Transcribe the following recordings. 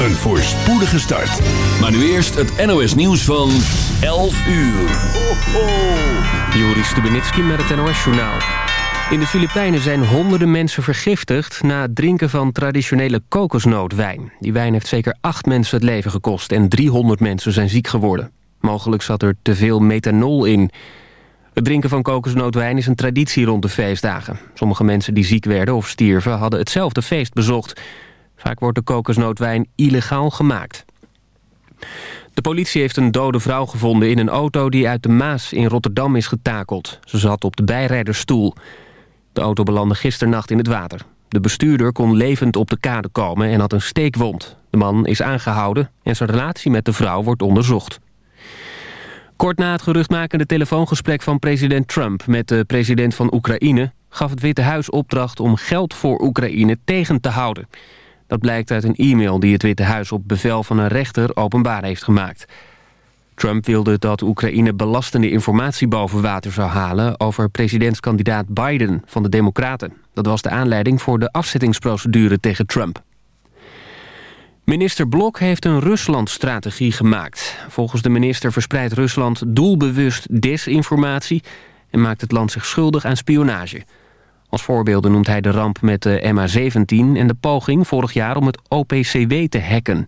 Een voorspoedige start. Maar nu eerst het NOS nieuws van 11 uur. Joris Stubenitski met het NOS-journaal. In de Filipijnen zijn honderden mensen vergiftigd... na het drinken van traditionele kokosnootwijn. Die wijn heeft zeker acht mensen het leven gekost... en 300 mensen zijn ziek geworden. Mogelijk zat er te veel methanol in. Het drinken van kokosnootwijn is een traditie rond de feestdagen. Sommige mensen die ziek werden of stierven... hadden hetzelfde feest bezocht... Vaak wordt de kokosnootwijn illegaal gemaakt. De politie heeft een dode vrouw gevonden in een auto die uit de Maas in Rotterdam is getakeld. Ze zat op de bijrijdersstoel. De auto belandde gisternacht in het water. De bestuurder kon levend op de kade komen en had een steekwond. De man is aangehouden en zijn relatie met de vrouw wordt onderzocht. Kort na het geruchtmakende telefoongesprek van president Trump... met de president van Oekraïne gaf het Witte Huis opdracht om geld voor Oekraïne tegen te houden. Dat blijkt uit een e-mail die het Witte Huis op bevel van een rechter openbaar heeft gemaakt. Trump wilde dat Oekraïne belastende informatie boven water zou halen... over presidentskandidaat Biden van de Democraten. Dat was de aanleiding voor de afzettingsprocedure tegen Trump. Minister Blok heeft een Rusland-strategie gemaakt. Volgens de minister verspreidt Rusland doelbewust desinformatie... en maakt het land zich schuldig aan spionage... Als voorbeelden noemt hij de ramp met de MH17 en de poging vorig jaar om het OPCW te hacken.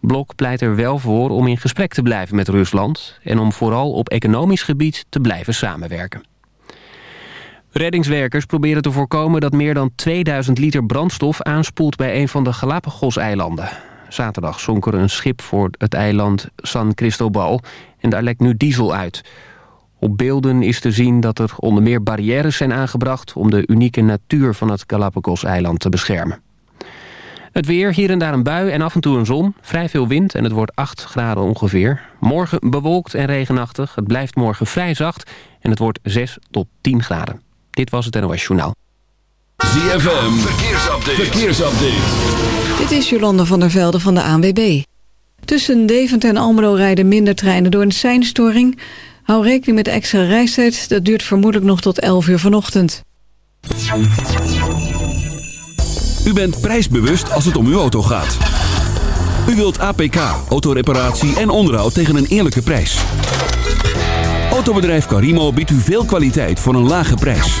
Blok pleit er wel voor om in gesprek te blijven met Rusland... en om vooral op economisch gebied te blijven samenwerken. Reddingswerkers proberen te voorkomen dat meer dan 2000 liter brandstof aanspoelt bij een van de Galapagos-eilanden. Zaterdag zonk er een schip voor het eiland San Cristobal en daar lekt nu diesel uit... Op beelden is te zien dat er onder meer barrières zijn aangebracht... om de unieke natuur van het Galapagos-eiland te beschermen. Het weer, hier en daar een bui en af en toe een zon. Vrij veel wind en het wordt 8 graden ongeveer. Morgen bewolkt en regenachtig. Het blijft morgen vrij zacht en het wordt 6 tot 10 graden. Dit was het NOS Journaal. ZFM, verkeersupdate. verkeersupdate. Dit is Jolande van der Velde van de ANWB. Tussen Deventer en Almelo rijden minder treinen door een seinstoring... Hou rekening met extra reistijd. Dat duurt vermoedelijk nog tot 11 uur vanochtend. U bent prijsbewust als het om uw auto gaat. U wilt APK, autoreparatie en onderhoud tegen een eerlijke prijs. Autobedrijf Carimo biedt u veel kwaliteit voor een lage prijs.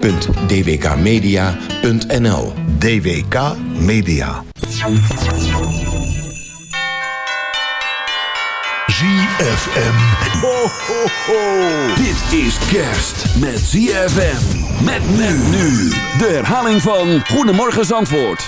www.dwkmedia.nl DWK Media. ZFM. Ho, ho, ho. Dit is kerst met ZFM. Met men nu. De herhaling van Goedemorgen Zandvoort.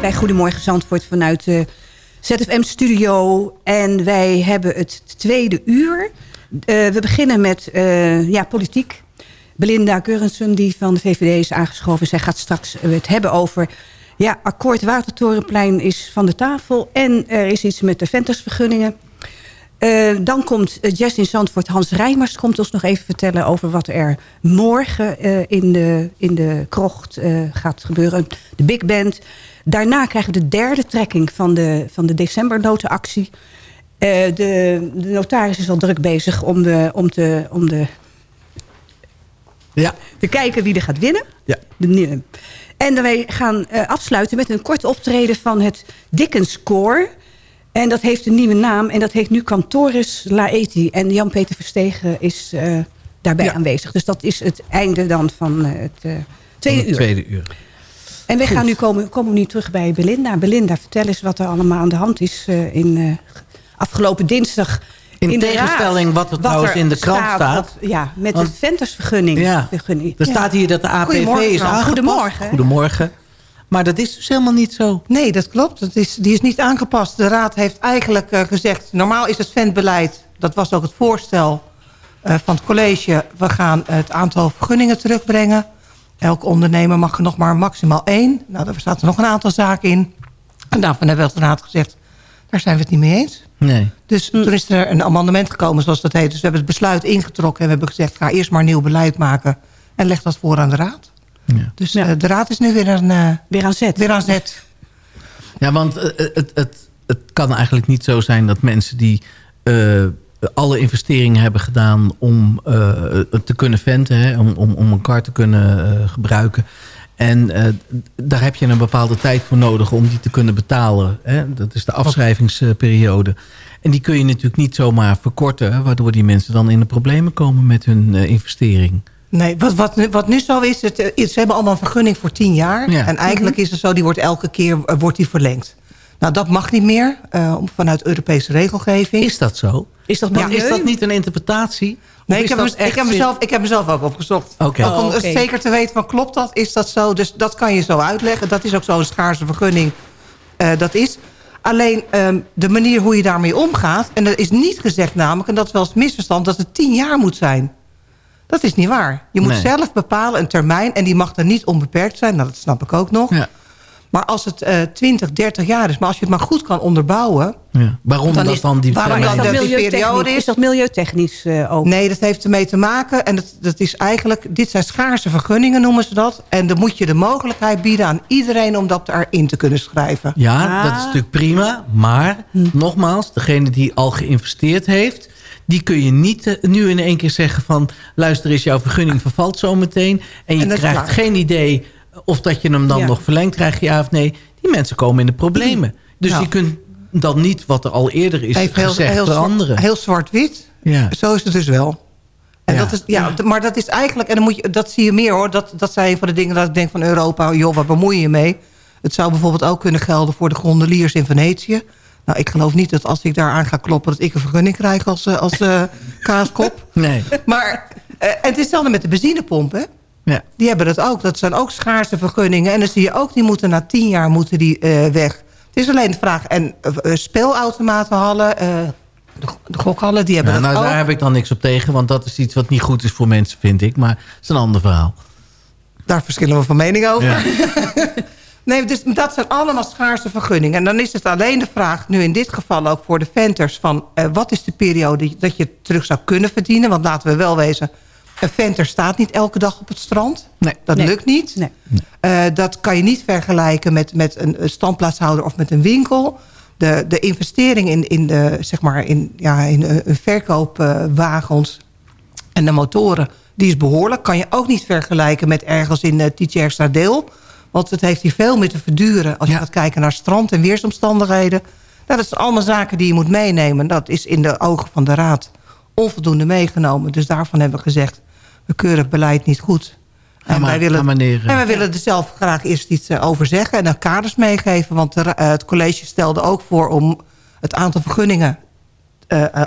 Bij Goedemorgen Zandvoort vanuit de ZFM-studio. En wij hebben het tweede uur. Eh, we beginnen met eh, ja, politiek. Belinda Geurensen, die van de VVD is aangeschoven. Zij gaat straks het hebben over... Ja, akkoord Watertorenplein is van de tafel. En er is iets met de ventersvergunningen. Eh, dan komt Jess in Zandvoort. Hans Rijmers komt ons nog even vertellen over wat er morgen eh, in, de, in de krocht eh, gaat gebeuren. De Big Band. Daarna krijgen we de derde trekking van de, van de decembernotenactie. De, de notaris is al druk bezig om, de, om, te, om de, Ja. te kijken wie er gaat winnen. Ja. En wij gaan afsluiten met een kort optreden van het Dickens Koor. En dat heeft een nieuwe naam. En dat heet nu Cantoris Laeti. En Jan-Peter Verstegen is eh, daarbij Ja. aanwezig. Dus dat is het einde dan van eh, het eh, tweede uur. Tweede uur. En wij Goed. gaan nu komen, komen we nu terug bij Belinda. Belinda, vertel eens wat er allemaal aan de hand is in afgelopen dinsdag. In, tegenstelling Raad. wat er trouwens er in de krant staat. wat- ja, met Want- de ventersvergunning. Ja, er Ja. staat hier dat de APV is aangepast. Goedemorgen. Goedemorgen. Maar dat is dus helemaal niet zo. Nee, dat klopt. Dat is, die is niet aangepast. De Raad heeft eigenlijk eh, gezegd... normaal is het ventbeleid, dat was ook het voorstel eh, van het college... we gaan het aantal vergunningen terugbrengen. Elke ondernemer mag er nog maar maximaal één. Nou, daar staat er nog een aantal zaken in. En daarvan hebben we als Raad gezegd... daar zijn we het niet mee eens. Nee. Dus toen is er een amendement gekomen, zoals dat heet. Dus we hebben het besluit ingetrokken en we hebben gezegd... ga eerst maar nieuw beleid maken en leg dat voor aan de Raad. Ja. Dus eh, de Raad is nu weer aan, eh, Weer aan zet. weer aan zet. Ja, want eh, het, het, het kan eigenlijk niet zo zijn dat mensen die eh, alle investeringen hebben gedaan om eh, te kunnen venten, hè, om, om, om een kar te kunnen eh, gebruiken. En eh, daar heb je een bepaalde tijd voor nodig om die te kunnen betalen. Hè? Dat is de afschrijvingsperiode. En die kun je natuurlijk niet zomaar verkorten... waardoor die mensen dan in de problemen komen met hun eh, investering. Nee, wat, wat, nu- wat nu zo is, het, eh, ze hebben allemaal een vergunning voor tien jaar. Ja. En eigenlijk is het zo, die wordt elke keer eh, wordt die verlengd. Nou, dat mag niet meer, eh, om- vanuit Europese regelgeving. Is dat zo? Is dat is dat niet een interpretatie? Nee, ik heb, ik, heb mezelf, ik heb mezelf ook opgezocht. Om Oh, zeker te weten van klopt dat, is dat zo? Dus dat kan je zo uitleggen. Dat is ook zo een schaarse vergunning. eh, dat is. Alleen ehm, de manier hoe je daarmee omgaat... en er is niet gezegd namelijk, en dat is wel het misverstand... dat het tien jaar moet zijn. Dat is niet waar. Je moet Nee. zelf bepalen een termijn... en die mag dan niet onbeperkt zijn. Nou, dat snap ik ook nog. Ja. Maar als het eh 20, 30 jaar is, maar als je het maar goed kan onderbouwen... Ja. Waarom Dan dat is- dan die waarom dan die periode is- Is dat milieutechnisch eh, ook? Nee, dat heeft ermee te maken. En dat, dat is eigenlijk, dit zijn schaarse vergunningen noemen ze dat. En dan moet je de mogelijkheid bieden aan iedereen om dat erin te kunnen schrijven. Ja, Ah. dat is natuurlijk prima. Maar, Hm. nogmaals, degene die al geïnvesteerd heeft... die kun je niet eh, nu in één keer zeggen van... luister eens, jouw vergunning vervalt zo meteen... en je En krijgt klaar. geen idee of dat je hem dan Ja. nog verlengt... krijg je ja of nee. Die mensen komen in de problemen. Dus Ja. je kunt dan niet wat er al eerder is gezegd heel, veranderen. heel zwart-wit. Ja. Zo is het dus wel. En Ja. dat is, ja, maar dat is eigenlijk, en dan moet je, dat zie je meer hoor. Dat, dat zijn van de dingen dat ik denk van Europa, joh, waar bemoei je mee? Het zou bijvoorbeeld ook kunnen gelden voor de gondeliers in Venetië. Nou, ik geloof niet dat als ik daar aan ga kloppen... dat ik een vergunning krijg als, eh, als eh, kaaskop. Nee. Maar eh, en het is hetzelfde met de benzinepomp, hè? Ja. Die hebben dat ook. Dat zijn ook schaarse vergunningen. En dan zie je ook, die moeten na tien jaar moeten die, weg. Het is alleen de vraag. En speelautomatenhallen, de, de gokhallen, die hebben Ja, dat nou, ook. daar heb ik dan niks op tegen. Want dat is iets wat niet goed is voor mensen, vind ik. Maar het is een ander verhaal. Daar verschillen we van mening over. Ja. nee, dus dat zijn allemaal schaarse vergunningen. En dan is het alleen de vraag, nu in dit geval ook voor de venters... van eh, wat is de periode dat je terug zou kunnen verdienen? Want laten we wel wezen, een venter staat niet elke dag op het strand. Nee. Dat Nee. lukt niet. Nee. Eh, dat kan je niet vergelijken met, met een, standplaatshouder of met een winkel. De, de investering in, in, de, zeg maar in, ja, in een, een verkoopwagens en de motoren... die is behoorlijk. Kan je ook niet vergelijken met ergens in uh, Tietjerstadeel. Want het heeft hier veel meer te verduren... als je Ja. gaat kijken naar strand en weersomstandigheden. Nou, dat zijn allemaal zaken die je moet meenemen. Dat is in de ogen van de Raad onvoldoende meegenomen. Dus daarvan hebben we gezegd... we keuren het beleid niet goed. Maar, wij willen, eh. en wij willen er zelf graag eerst iets eh, over zeggen... en dan kaders meegeven. Want de eh, het college stelde ook voor om het aantal vergunningen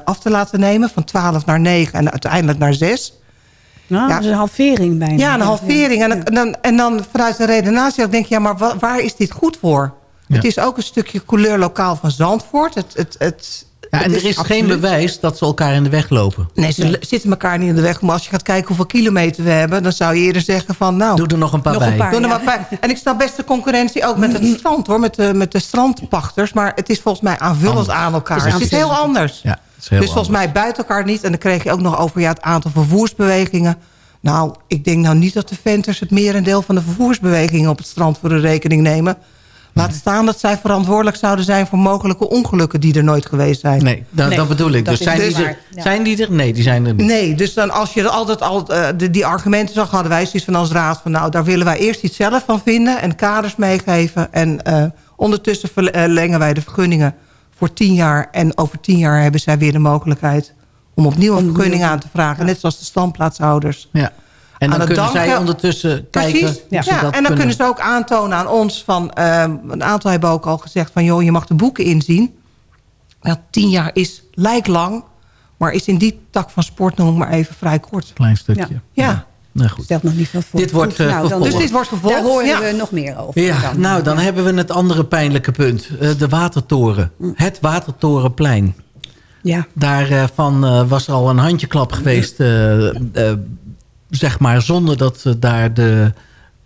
af te laten nemen... van 12 naar 9 en uiteindelijk naar 6. Nou, Ja. dat is een halvering bijna. Ja, een halvering. En, dan- en, dan, en dan vanuit de redenatie dan denk je... ja, maar wa- waar is dit goed voor? Ja. Het is ook een stukje couleur lokaal van Zandvoort. Het, het, het, Ja, en het er is geen absoluut- bewijs dat ze elkaar in de weg lopen. Nee, ze zitten elkaar niet in de weg. Maar als je gaat kijken hoeveel kilometer we hebben... dan zou je eerder zeggen van... nou, Doe er nog een paar Nog bij. een paar. Doe er ja. wat bij. En ik snap best de concurrentie ook met het strand, hoor. Met de, met de strandpachters. Maar het is volgens mij aanvullend Anders. aan elkaar. Het is Het is, heel anders. Ja, is heel dus volgens anders. mij buiten elkaar niet. En dan kreeg je ook nog over ja, het aantal vervoersbewegingen. Nou, ik denk nou niet dat de venters het merendeel van de vervoersbewegingen op het strand voor de rekening nemen. Laat staan dat zij verantwoordelijk zouden zijn voor mogelijke ongelukken die er nooit geweest zijn. Nee, dat, Nee, dat bedoel ik. dat Dus zijn, dus die er, ja. zijn die er? Nee, die zijn er niet. Nee, dus dan als je altijd al eh, de, die argumenten zag, hadden wij zoiets van als raad van nou, daar willen wij eerst iets zelf van vinden en kaders meegeven. En eh, ondertussen verlengen wij de vergunningen voor tien jaar. En over tien jaar hebben zij weer de mogelijkheid om opnieuw een vergunning aan te vragen. Net zoals de standplaatshouders. Ja. En dan kunnen zij ondertussen kijken Precies. hoe Ja. ze en dat dan kunnen. kunnen ze ook aantonen aan ons van... eh, een aantal hebben ook al gezegd van... joh, je mag de boeken inzien. Ja, tien jaar is lijkt lang... maar is in die tak van sport nog maar even vrij kort. Klein stukje. Ja. Ja. Nou goed. Stelt nog niet veel voor. Dit wordt, Goed, eh, nou, dan, vervolgd. Dus dit wordt vervolgd. Daar horen ja. we nog meer over. Ja, nou dan hebben we het andere pijnlijke punt. Eh, de Watertoren. Het Watertorenplein. Ja, Daarvan eh was er al een handjeklap geweest. eh, eh, zeg maar zonder dat eh, daar de,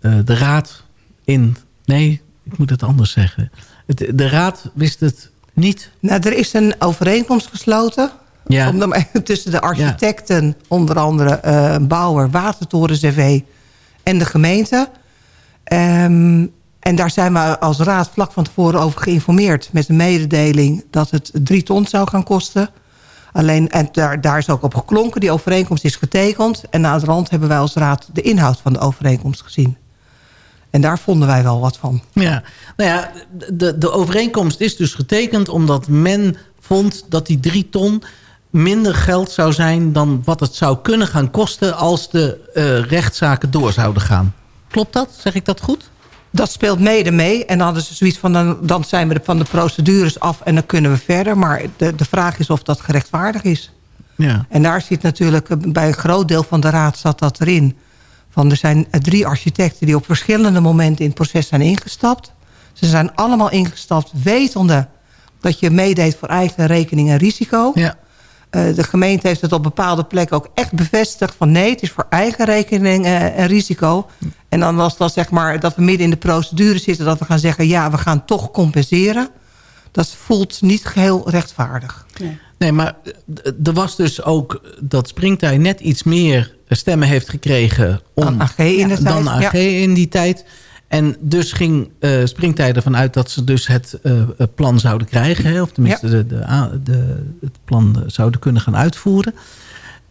eh, de raad in... Nee, ik moet het anders zeggen. Het, de raad wist het niet. Nou, er is een overeenkomst gesloten... Ja. Om dan tussen de architecten, onder andere eh Bouwer, Watertoren CV en de gemeente. Ehm, en daar zijn we als raad vlak van tevoren over geïnformeerd... met een mededeling dat het drie ton zou gaan kosten. Alleen, en daar, daar is ook op geklonken, die overeenkomst is getekend... en na de rand hebben wij als raad de inhoud van de overeenkomst gezien. En daar vonden wij wel wat van. Ja, nou ja, de, de overeenkomst is dus getekend omdat men vond dat die drie ton minder geld zou zijn dan wat het zou kunnen gaan kosten als de eh, rechtszaken door zouden gaan. Klopt dat? Zeg ik dat goed? Dat speelt mede mee. En dan hadden ze zoiets van, dan, dan zijn we van de procedures af en dan kunnen we verder. Maar de, de vraag is of dat gerechtvaardig is. Ja. En daar zit natuurlijk, eh, bij een groot deel van de raad zat dat erin. Van er zijn drie architecten die op verschillende momenten in het proces zijn ingestapt. Ze zijn allemaal ingestapt wetende dat je meedeed voor eigen rekening en risico. Ja. Eh, de gemeente heeft het op bepaalde plekken ook echt bevestigd... van nee, het is voor eigen rekening eh, en risico. En dan was dat zeg maar dat we midden in de procedure zitten... dat we gaan zeggen, ja, we gaan toch compenseren. Dat voelt niet geheel rechtvaardig. Nee, maar eh, er was dus ook dat Springtij net iets meer stemmen heeft gekregen... Om, Dan AG in de tijd, Dan AG ja. in die tijd. En dus ging eh Springtij ervan uit dat ze dus het eh, eh, plan zouden krijgen. hè, Of tenminste de, de, de, het plan zouden kunnen gaan uitvoeren.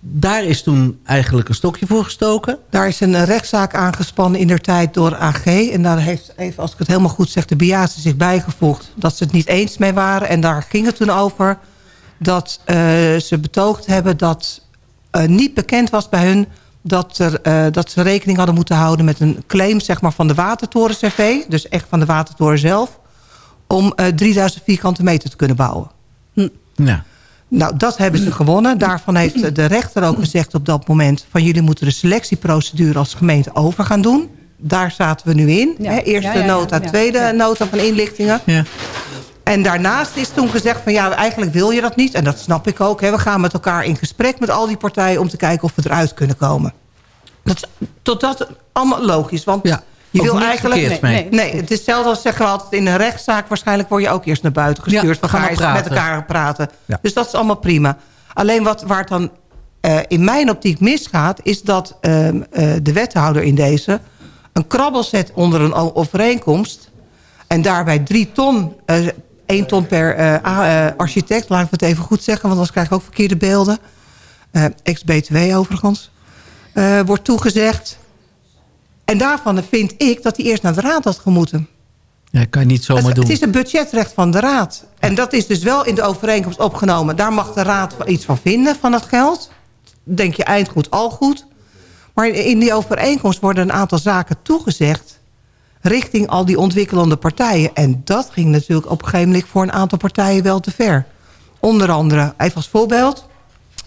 Daar is toen eigenlijk een stokje voor gestoken. Daar is een rechtszaak aangespannen in der tijd door AG. En daar heeft, even als ik het helemaal goed zeg, de Biase zich bijgevoegd... dat ze het niet eens mee waren. En daar ging het toen over dat ze betoogd hebben... dat niet bekend was bij hun dat, er, eh, dat ze rekening hadden moeten houden... met een claim zeg maar, van de Watertoren CV. Dus echt van de Watertoren zelf. Om eh 3000 vierkante meter te kunnen bouwen. Ja. Nou, dat hebben ze gewonnen. Daarvan heeft de rechter ook gezegd op dat moment... van jullie moeten de selectieprocedure als gemeente over gaan doen. Daar zaten we nu in. Ja. Hè, Eerste Ja, ja, ja, nota, ja. tweede Ja. nota van inlichtingen. En daarnaast is toen gezegd van ja, eigenlijk wil je dat niet. En dat snap ik ook. Hè. We gaan met elkaar in gesprek met al die partijen... om te kijken of we eruit kunnen komen. Dat, tot dat allemaal logisch. Want je wil eigenlijk... nee, mee. nee, het is hetzelfde als zeggen we altijd in een rechtszaak... waarschijnlijk word je ook eerst naar buiten Ja, gestuurd. we gaan eens met elkaar praten. Ja. Dus dat is allemaal prima. Alleen wat, waar het dan eh, in mijn optiek misgaat... is dat ehm, eh, de wethouder in deze... een krabbel zet onder een overeenkomst... en daarbij drie ton... eh, één ton per eh, eh, architect, laat ik het even goed zeggen... want anders krijg ik ook verkeerde beelden. Eh, Ex-BTW overigens. wordt toegezegd. En daarvan vind ik dat hij eerst naar de raad had gemoeten. Ja, kan je niet zomaar Het, doen. het is een budgetrecht van de raad. En dat is dus wel in de overeenkomst opgenomen. Daar mag de raad iets van vinden, van het geld. Denk je eind goed, al goed. Maar in die overeenkomst worden een aantal zaken toegezegd... richting al die ontwikkelende partijen. En dat ging natuurlijk op een gegeven moment voor een aantal partijen wel te ver. Onder andere, even als voorbeeld...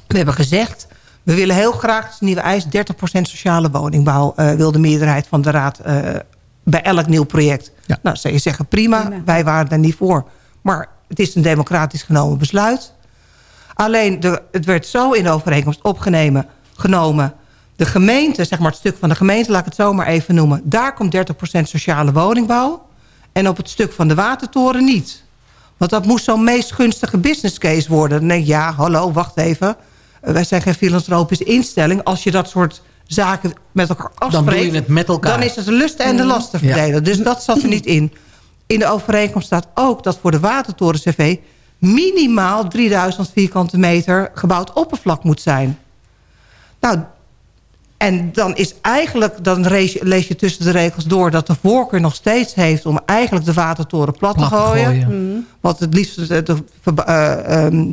we hebben gezegd... we willen heel graag, het nieuwe eis... 30% sociale woningbouw eh, wil de meerderheid van de raad... eh, bij elk nieuw project. Nou, zou je zeggen, prima, wij waren daar niet voor. Maar het is een democratisch genomen besluit. Alleen, de, het werd zo in de overeenkomst opgenomen... genomen. De gemeente, zeg maar het stuk van de gemeente... laat ik het zo maar even noemen... daar komt 30% sociale woningbouw... en op het stuk van de watertoren niet. Want dat moest zo'n meest gunstige business case worden. Dan denk ik, ja, hallo, wacht even. Eh, Wij zijn geen filantropische instelling. Als je dat soort zaken met elkaar afspreekt... Dan doe je het met elkaar. Dan is het de lusten en de lasten Ja. verdelen. Dus dat zat er niet in. In de overeenkomst staat ook dat voor de watertoren CV... minimaal 3000 vierkante meter gebouwd oppervlak moet zijn. Nou, en dan is eigenlijk, dan lees je, lees je tussen de regels door... dat de voorkeur nog steeds heeft om eigenlijk de watertoren plat, Plat te gooien. gooien. Mhm. Want het liefst de, eh, ehm,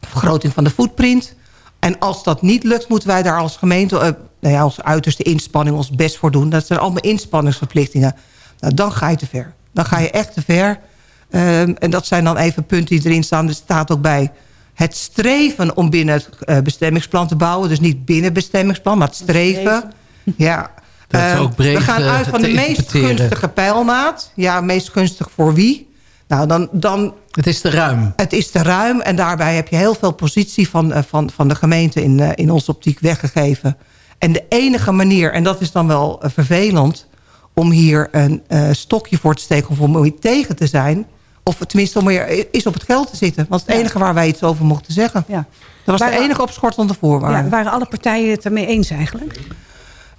vergroting van de footprint. En als dat niet lukt, moeten wij daar als gemeente... eh, nou ja, als uiterste inspanning ons best voor doen. Dat zijn allemaal inspanningsverplichtingen. Nou, dan ga je te ver. Dan ga je echt te ver. Ehm, en dat zijn dan even punten die erin staan. Er staat ook bij het streven om binnen het eh, bestemmingsplan te bouwen. Dus niet binnen bestemmingsplan, maar het streven. Ja. Dat is ook breed, we gaan eh, uit van de meest gunstige pijlmaat. Ja, meest gunstig voor wie? Nou, dan, dan Het is te ruim. het is te ruim en daarbij heb je heel veel positie van, eh, van, van de gemeente in, eh, in onze optiek weggegeven. En de enige manier, en dat is dan wel eh, vervelend... om hier een eh, stokje voor te steken of om tegen te zijn... of tenminste om hier, is op het geld te zitten. Want het enige waar wij iets over mochten zeggen. Ja. Dat was Waren- de enige opschortende voorwaarde. Ja, waren alle partijen het ermee eens eigenlijk?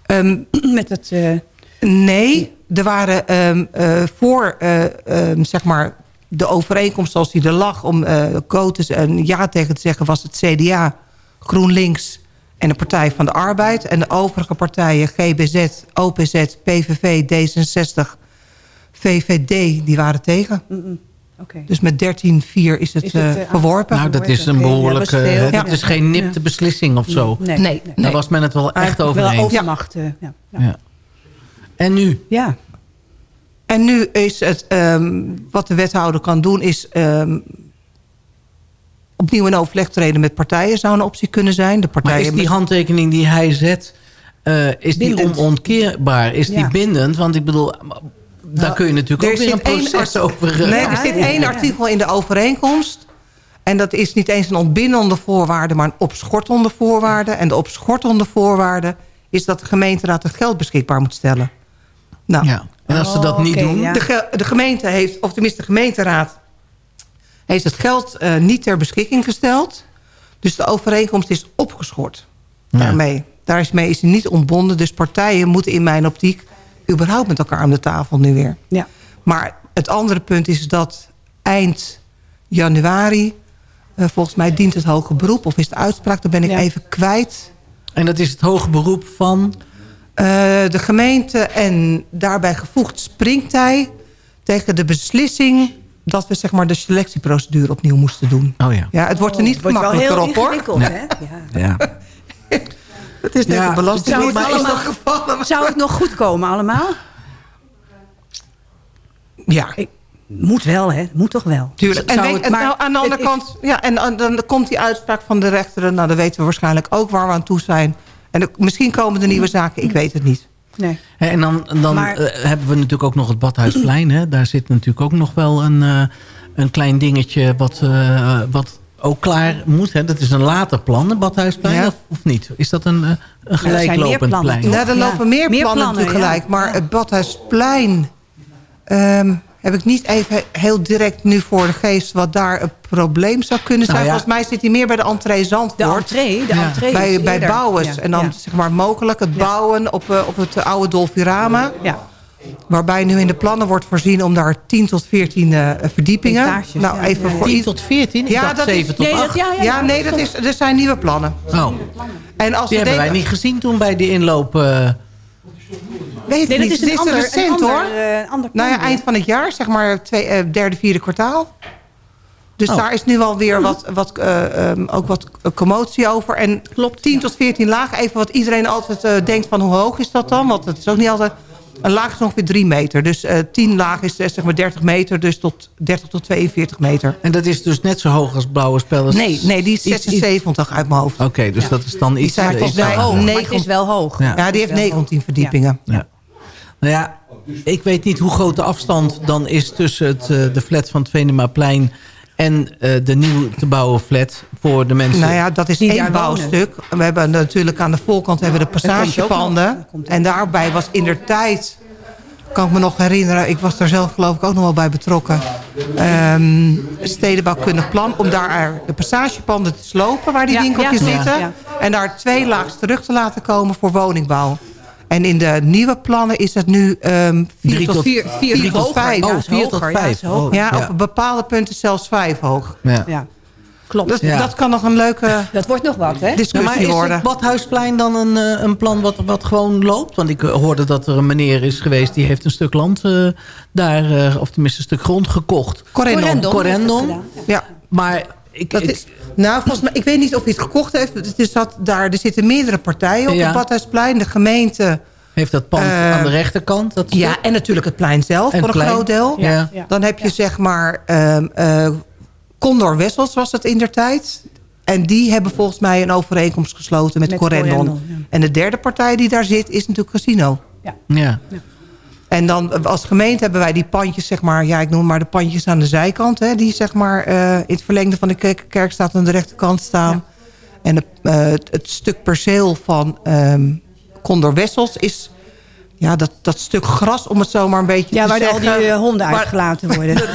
Ehm, Met het... eh, Nee, er waren ehm, eh, voor eh, ehm, zeg maar de overeenkomst zoals die er lag... om eh quotes een ja tegen te zeggen... was het CDA, GroenLinks en de Partij van de Arbeid. En de overige partijen, GBZ, OPZ, PVV, D66, VVD, die waren tegen. Oké. Dus met 13-4 is het, Is het, eh, eh, verworpen. Nou, dat is een behoorlijke... dat is Ja. geen nipte beslissing of zo. Nee, Nee, nee. Daar was men het wel echt over wel eens. overmacht. eh, ja. Ja. Ja. En nu? ja. En nu is het, ehm, wat de wethouder kan doen, is ehm, opnieuw in overleg treden met partijen zou een optie kunnen zijn. De Maar is die handtekening die hij zet... eh, is die onontkeerbaar? Is die bindend? Want ik bedoel... Daar kun je natuurlijk ook weer een proces over... eh, Nee, Ja, er zit ja, één ja. artikel in de overeenkomst. En dat is niet eens een ontbindende voorwaarde, maar een opschortende voorwaarde. En de opschortende voorwaarde is dat de gemeenteraad het geld beschikbaar moet stellen. Nou, Ja. En als ze dat Oh, niet oké, doen... ja. de, ge- de gemeente heeft, of tenminste de gemeenteraad... heeft het geld eh, niet ter beschikking gesteld. Dus de overeenkomst is opgeschort Ja. daarmee. Daarmee is hij niet ontbonden. Dus partijen moeten in mijn optiek... überhaupt met elkaar aan de tafel nu weer. Ja. Maar het andere punt is dat eind januari... eh, volgens mij dient het hoge beroep. Of is de uitspraak, daar ben ik Ja. even kwijt... En dat is het hoge beroep van... Eh, de gemeente en daarbij gevoegd springt hij tegen de beslissing dat we zeg maar, de selectieprocedure opnieuw moesten doen. Oh ja. Ja, het wordt er niet Het wordt wel gemakkelijker heel op hoor. ingewikkeld, Ja. hè? Ja. ja. Het is tegen Ja, belasting. zou het maar is dat gevallen? Zou het nog goed komen allemaal? Ja, Moet wel, hè? Moet toch wel? tuurlijk. En maar nou, aan de andere kant, ja, en dan, dan komt die uitspraak van de rechteren. Nou, dan weten we waarschijnlijk ook waar we aan toe zijn. En misschien komen er nieuwe zaken, ik weet het niet. Nee. Hè, En dan, dan Maar- eh, hebben we natuurlijk ook nog het Badhuisplein. Hè? Daar zit natuurlijk ook nog wel een, eh, een klein dingetje wat, eh, wat ook klaar moet. Hè? Dat is een later plan, het Badhuisplein, Ja. of, of niet? Is dat een, eh, een meer gelijklopend plannen, plein? Nou, er Ja. lopen meer, Meer plannen, plannen, tegelijk. ja. Maar Ja. het Badhuisplein... ehm, heb ik niet even heel direct nu voor de geest... wat daar een probleem zou kunnen zijn. Nou ja. Volgens mij zit hij meer bij de entree De Zandvoort. entree, de Ja. entree bij, bij bouwers. Ja, En dan ja. zeg maar mogelijk het bouwen op, eh, op het oude Dolfirama. Ja. Waarbij nu in de plannen wordt voorzien om daar 10 tot 14 eh, verdiepingen. Etages, nou, ja, even ja, voor 10 ieder- tot 14? Ik Ja, dacht dat is- 7 tot Nee, 8. dat, ja, ja, Ja, nee, dat is, er zijn nieuwe plannen. Oh, En als die we hebben wij niet gezien toen bij de inloop. eh, weet Nee, dat is een het ander, recent een hoor. ander, eh, ander Nou ja, plan, eind van het jaar, zeg maar twee, eh, derde, vierde kwartaal. Dus Oh. daar is nu alweer wat, wat, eh, ehm, ook wat commotie over. En klopt, 10 tot 14 lagen. Even wat iedereen altijd eh, denkt van hoe hoog is dat dan? Want het is ook niet altijd... Een laag is ongeveer 3 meter. Dus eh 10 laag is eh, zeg maar 30 meter. Dus tot 30 tot 42 meter. en dat is dus net zo hoog als Blauwe Spellers? Nee, nee die is Iets- iets- 76 uit mijn hoofd. Oké, dus dat is dan iets... zijn eh, mij hoger. hoog, maar het is wel hoog. Ja. Ja, die heeft wel 19 verdiepingen. Ja. Nou ja, ik weet niet hoe groot de afstand dan is tussen het, eh, de flat van het Venemaplein en eh, de nieuw te bouwen flat voor de mensen. Nou ja, dat is Die één bouwstuk. We hebben natuurlijk aan de voorkant hebben we de passagepanden. En daarbij was in der tijd, kan ik me nog herinneren... ik was daar zelf geloof ik ook nog wel bij betrokken... ehm stedenbouwkundig plan om daar de passagepanden te slopen... waar die Ja, winkeltjes ja, zitten. ja. En daar twee laags terug te laten komen voor woningbouw. En in de nieuwe plannen is het nu ehm vier Drie tot, tot- vier, vier drie tot tot- vijf. oh, Ja, op bepaalde punten zelfs vijf hoog. Ja. Ja, klopt. Dat, Ja. dat kan nog een leuke Dat wordt nog wat, hè? Ja, discussie maar is worden. het Badhuisplein dan een, eh, een plan wat, wat gewoon loopt? Want ik eh, hoorde dat er een meneer is geweest... die heeft een stuk land eh, daar, of tenminste een stuk grond gekocht. Corendon. Corendon. Corendon. heeft het gedaan, Ja, Maar ik, dat ik- is, nou, volgens mij, ik weet niet of hij het gekocht heeft. Het is dat daar, er zitten meerdere partijen op Ja. het Badhuisplein. De gemeente, heeft dat pand Eh, aan de rechterkant? Dat ja, en natuurlijk het plein zelf En voor een plein. groot deel. Ja. Ja. Dan heb je zeg maar ehm eh, Condor Wessels was het in der tijd. En die hebben volgens mij een overeenkomst gesloten met, Met Corendon. Corendon, ja. En de derde partij die daar zit is natuurlijk Casino. Ja. En dan als gemeente hebben wij die pandjes, zeg maar, ja, ik noem maar de pandjes aan de zijkant, hè, die zeg maar eh, in het verlengde van de kerk, kerk staat aan de rechterkant staan. En het, eh, het, het stuk perceel van ehm Condor Wessels is ja, dat, dat stuk gras, om het zo maar een beetje Ja, te waar zeggen. al die eh, honden Maar- uitgelaten worden.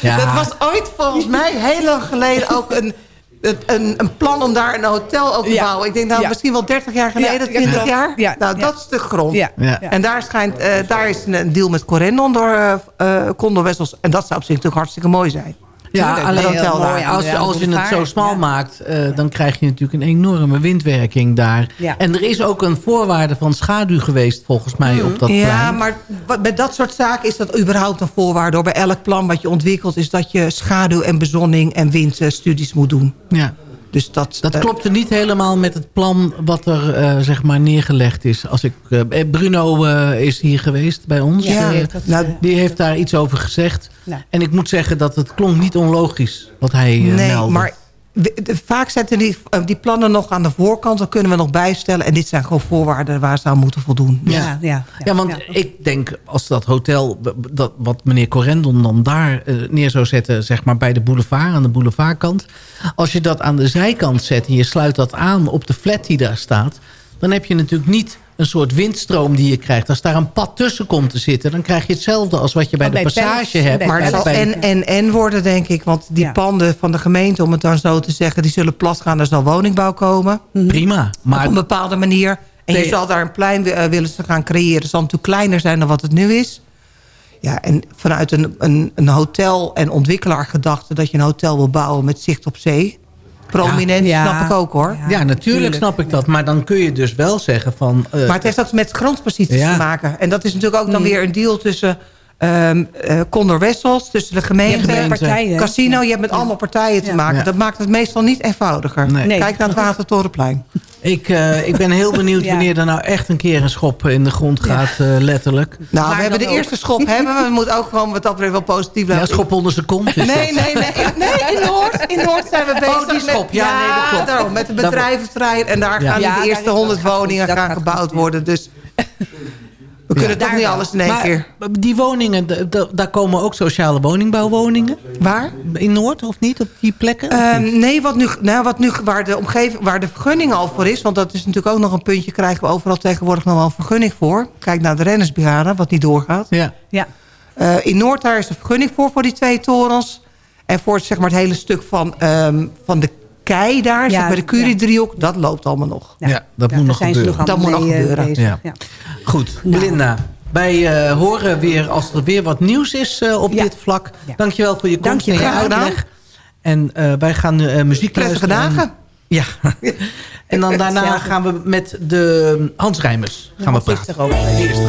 Ja. Dat was ooit volgens mij heel lang geleden ook een, een, een, plan om daar een hotel op te Ja. bouwen. Ik denk nou Ja. misschien wel 30 jaar geleden, Ja, 20 ja. jaar. Ja. Nou, Ja. dat stuk grond. Ja. Ja. En daar, schijnt, eh, daar is een, deal met Corendon door eh eh, Condor Wessels. En dat zou op zich natuurlijk hartstikke mooi zijn. Ja, Tuurlijk, alleen mooi als als je het zo smal ja. maakt, eh, dan krijg je natuurlijk een enorme windwerking daar. Ja. En er is ook een voorwaarde van schaduw geweest, volgens mij, op dat Ja, plein. maar bij dat soort zaken is dat überhaupt een voorwaarde. hoor. Bij elk plan wat je ontwikkelt is dat je schaduw en bezonning en windstudies moet doen. Ja. Dus dat, Dat eh, klopte niet helemaal met het plan wat er eh, zeg maar neergelegd is. Als ik, eh, Bruno eh, is hier geweest bij ons. Ja, dat- nou, die heeft daar iets over gezegd. Nou. En ik moet zeggen dat het klonk niet onlogisch wat hij eh, Nee, meldde. maar vaak zetten die, eh, die plannen nog aan de voorkant. Dan kunnen we nog bijstellen. En dit zijn gewoon voorwaarden waar ze aan moeten voldoen. Ja. Ja, ja, Ja, want ik denk als dat hotel, dat, wat meneer Corendon dan daar eh, neer zou zetten... zeg maar bij de boulevard, aan de boulevardkant... als je dat aan de zijkant zet en je sluit dat aan op de flat die daar staat... dan heb je natuurlijk niet een soort windstroom die je krijgt. Als daar een pad tussen komt te zitten... dan krijg je hetzelfde als wat je bij Oh, de passage hebt. Maar het zal en, en, en worden, denk ik. Want die Ja. panden van de gemeente, om het dan zo te zeggen... die zullen plat gaan, er zal woningbouw komen. Prima. Op Maar een bepaalde manier. En je zal daar een plein eh, willen ze gaan creëren. Het zal natuurlijk kleiner zijn dan wat het nu is. Ja, en vanuit een, een, een hotel- en ontwikkelaargedachte... dat je een hotel wil bouwen met zicht op zee. Prominent, Ja. snap ik ook hoor. ja, natuurlijk tuurlijk. snap ik dat. Maar dan kun je dus wel zeggen van... eh, Maar het heeft ook met grondposities te maken. En dat is natuurlijk ook dan Mm. weer een deal tussen... ehm eh Condor Wessels, tussen de gemeente, Je hebt partijen. casino. Je hebt met allemaal partijen te Ja. maken. Ja. Dat maakt het meestal niet eenvoudiger. Nee. Nee. Kijk naar het Watertorenplein. ik, eh, ik ben heel benieuwd Ja. wanneer er nou echt een keer een schop in de grond gaat, eh, letterlijk. Nou, Maar we hebben de ook. eerste schop hebben we. We moeten ook gewoon wat dat betreft wel positief Ja, blijven. schop onder zijn kont. Nee, nee, nee. Nee, in Noord, in Noord zijn we bezig Oh, die schop. met... Ja, nee, dat klopt. daarom, met de bedrijventerrein. En daar Ja. gaan Ja, de eerste is- 100 dat gaat goed, woningen gaan gebouwd ja. worden. Dus we kunnen toch Daar niet alles in één Maar keer. die woningen, daar komen ook sociale woningbouwwoningen. Waar? In Noord of niet, op die plekken? Ehm, nee, wat nu, nou, wat nu, waar, de omgeving, waar de vergunning al voor is... want dat is natuurlijk ook nog een puntje... krijgen we overal tegenwoordig nog wel een vergunning voor. Kijk naar de rennersbrigade, wat niet doorgaat. ja. Ja. Eh, in Noord daar is een vergunning voor, voor die twee torens. En voor zeg maar, het hele stuk van, ehm, van de kei daar, zeg maar de Curie-driehoek... dat loopt allemaal nog. Ja, dat Ja, moet nog ze gebeuren. nog Dat moet nog eh, gebeuren. Ja. Ja. Goed, Nou. Linda. Wij eh, horen weer als er weer wat nieuws is eh, op Ja. dit vlak. Ja. Dankjewel voor je komst en je uitleg. En eh, wij gaan nu eh, muziek Prettige luisteren. dagen. Ja. en dan daarna gaan we met de Hans Rijmers gaan we praten. ook. Eerst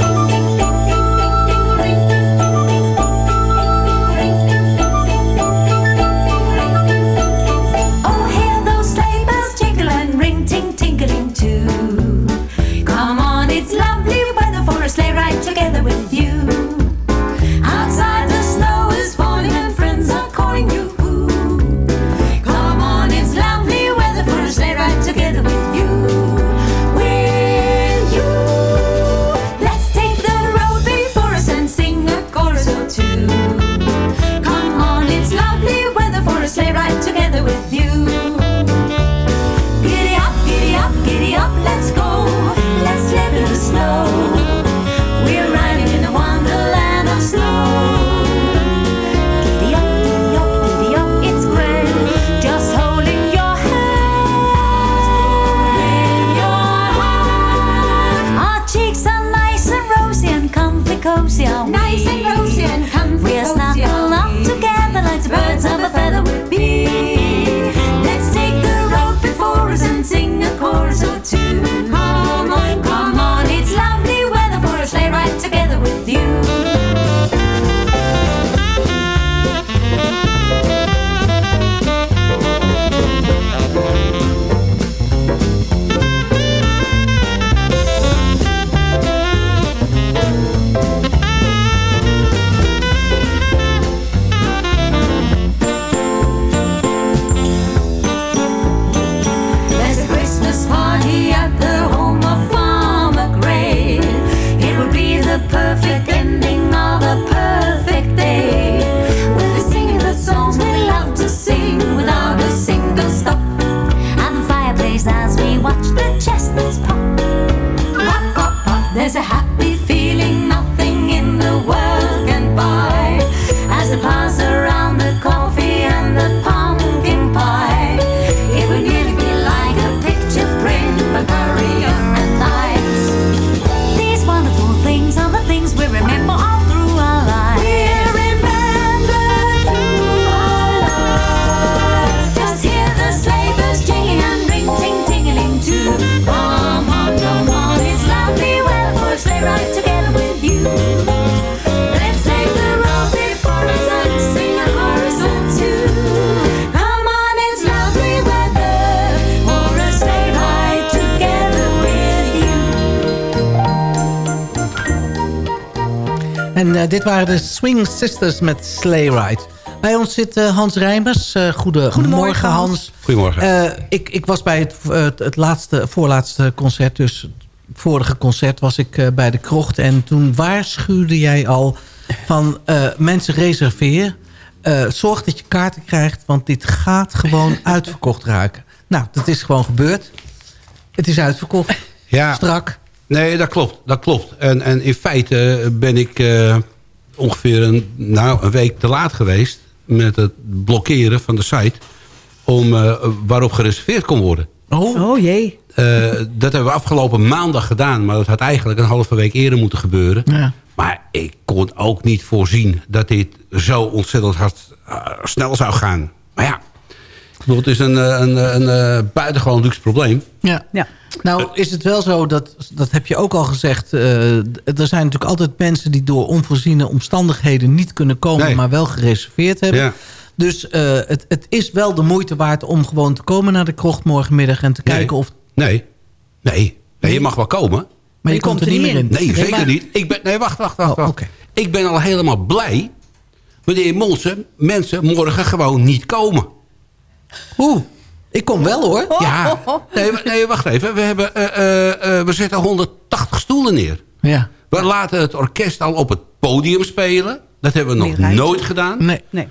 dit waren de Swing Sisters met Sleigh Ride. Bij ons zit eh, Hans Rijmers. Eh goede, goedemorgen, Hans. Goedemorgen. Eh, ik, ik was bij het, het, laatste, voorlaatste concert. Dus het vorige concert was ik eh, bij de krocht. En toen waarschuwde jij al van eh, mensen reserveer. Eh, zorg dat je kaarten krijgt, want dit gaat gewoon uitverkocht raken. Nou, dat is gewoon gebeurd. Het is uitverkocht. Ja. Strak. Nee, dat klopt. Dat klopt. En, en in feite ben ik eh, ongeveer een, nou, een week te laat geweest... met het blokkeren van de site... Om, eh, waarop gereserveerd kon worden. Oh, jee. Eh, dat hebben we afgelopen maandag gedaan. Maar dat had eigenlijk een halve week eerder moeten gebeuren. Ja. Maar ik kon ook niet voorzien dat dit zo ontzettend hard eh, snel zou gaan. Maar ja, bedoel, het is een, eh, een, een, een buitengewoon luxe probleem. Ja. Ja. Nou is het wel zo, dat, dat heb je ook al gezegd... eh, er zijn natuurlijk altijd mensen die door onvoorziene omstandigheden niet kunnen komen... Nee. maar wel gereserveerd hebben. Ja. Dus eh, het, het is wel de moeite waard om gewoon te komen naar de krocht morgenmiddag... en te Nee. kijken of... Nee, nee. nee je mag wel komen. Maar je, komt er niet meer in. Nee, zeker maar- niet. Ik ben, nee, wacht, wacht, wacht. Oh. Ik ben al helemaal blij... wanneer Monsen mensen morgen gewoon niet komen. Oeh, ik kom wel hoor. Ja, nee, nee wacht even. We, hebben, eh, eh, eh, we zetten 180 stoelen neer. Ja. We laten het orkest al op het podium spelen. Dat hebben we nog nooit gedaan. Nee. Nee.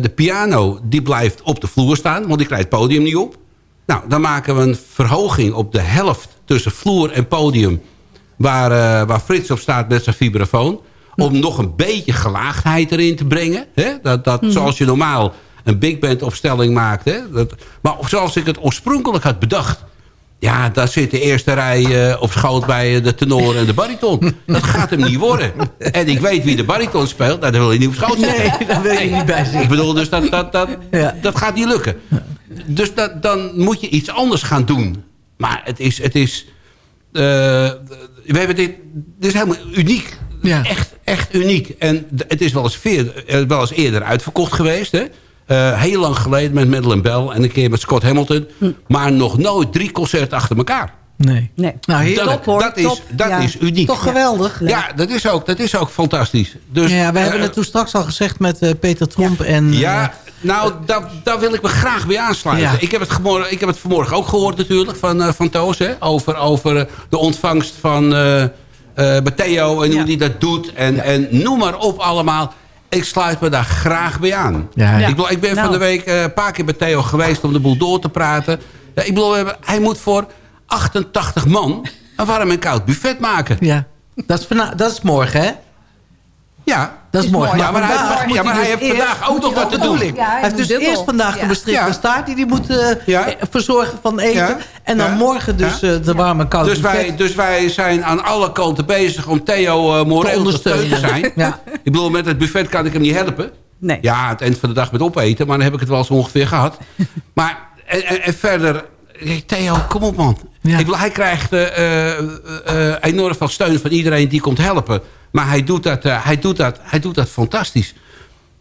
De piano die blijft op de vloer staan, want die krijgt het podium niet op. Nou, dan maken we een verhoging op de helft tussen vloer en podium... waar, waar Frits op staat met zijn vibrafoon... om nog een beetje gelaagdheid erin te brengen. Hè? Dat, dat, Zoals je normaal een big band opstelling maakt. Hè? Dat, maar zoals ik het oorspronkelijk had bedacht... Ja, daar zit de eerste rij eh, op schoot bij eh, de tenor en de bariton. Dat gaat hem niet worden. En ik weet wie de bariton speelt. Nou, daar wil je niet op schoot zitten. Nee, daar wil je niet bij zitten. Ik bedoel, dus dat, dat, dat, Ja. dat gaat niet lukken. Dus dat, dan moet je iets anders gaan doen. Maar het is... Het is eh, we hebben dit, dit is helemaal uniek. Ja. Echt, echt uniek. En het is wel eens, veer, wel eens eerder uitverkocht geweest. Hè? Eh, heel lang geleden met Madeleine Bell en een keer met Scott Hamilton. Maar nog nooit drie concerten achter elkaar. Nee. Nee. Nou, heerlijk. Top, hoor, dat, is, top. dat Ja. is uniek. Toch geweldig. Ja, dat is ook, dat is ook fantastisch. Dus, ja, we eh, hebben het toen straks al gezegd met eh, Peter Tromp en... Ja, nou, daar, daar wil ik me graag bij aansluiten. Ja. Ik, heb het ik heb het vanmorgen ook gehoord natuurlijk van, eh, van Toos. Hè, over, over de ontvangst van eh eh, Matteo en hoe Ja. hij dat doet. En, en noem maar op allemaal. Ik sluit me daar graag bij aan. Ja, ja. Ik, bedoel, ik ben Nou. van de week eh, een paar keer bij Theo geweest om de boel door te praten. Ja, ik bedoel, we hebben, hij moet voor 88 man een warm en koud buffet maken. ja. Dat, is dat is morgen, hè? Ja, Dat is morgen. Ja, maar hij, ja, maar hij heeft vandaag ook nog wat te doen. hij heeft dus eerst vandaag een bestrikte staart... die hij moet eh, eh, verzorgen van eten. En dan morgen dus eh, de warme koude Dus wij, dus wij zijn aan alle kanten bezig om Theo uh, Moreel te steun te zijn. Ja. Ik bedoel, met het buffet kan ik hem niet helpen. Nee. Ja, aan het eind van de dag met opeten, maar dan heb ik het wel zo ongeveer gehad. maar, en, en, en verder, Theo, kom op man. Ja. Ik bedoel, hij krijgt eh, eh, enorm veel steun van iedereen die komt helpen. Maar hij doet dat, eh, hij doet dat, hij doet dat fantastisch.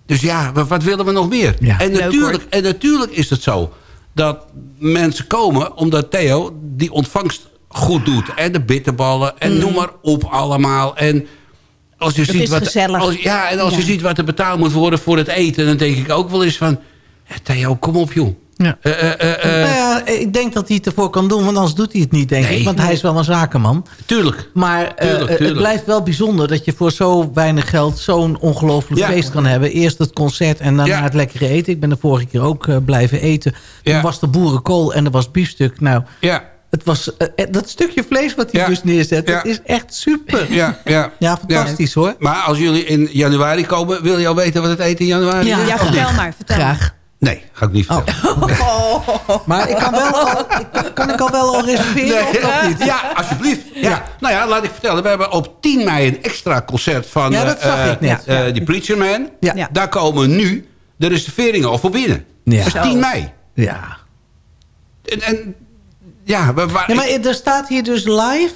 Dus ja, wa- wat willen we nog meer? Ja. En, natuurlijk, en natuurlijk is het zo dat mensen komen omdat Theo die ontvangst goed doet. En de bitterballen en noem maar op allemaal. En als je ziet wat. Als, ja, en als je ziet wat er betaald moet worden voor het eten... dan denk ik ook wel eens van... "Ja, Theo, kom op joh. Ja. Eh, eh, eh, Nou ja, ik denk dat hij het ervoor kan doen, want anders doet hij het niet, denk Nee. ik. Want hij is wel een zakenman. tuurlijk. Maar eh, Tuurlijk, het blijft wel bijzonder dat je voor zo weinig geld zo'n ongelooflijk Ja. feest kan hebben. Eerst het concert en daarna Ja. het lekkere eten. Ik ben de vorige keer ook eh, blijven eten. Toen Ja. was de boerenkool en er was biefstuk. Nou, Ja, het was, dat stukje vlees wat hij Ja. dus neerzet, Ja. dat is echt super. ja, ja. Ja, fantastisch hoor. Maar als jullie in januari komen... wil je al weten wat het eten in januari Ja. is? Ja, vertel maar. Vertel Graag. Nee, ga ik niet vertellen. Maar ik kan, wel al, ik, kan ik al wel al reserveren of nog niet? Ja, alsjeblieft. Ja. Nou ja, laat ik vertellen. We hebben op 10 mei een extra concert van Ja, dat eh, zag ik eh, net. eh, die Preacher Man. Ja. Ja. Daar komen nu de reserveringen al voor binnen. Ja. Dat is 10 mei. Ja. En, en ja, we, waar, ja, maar er staat hier dus live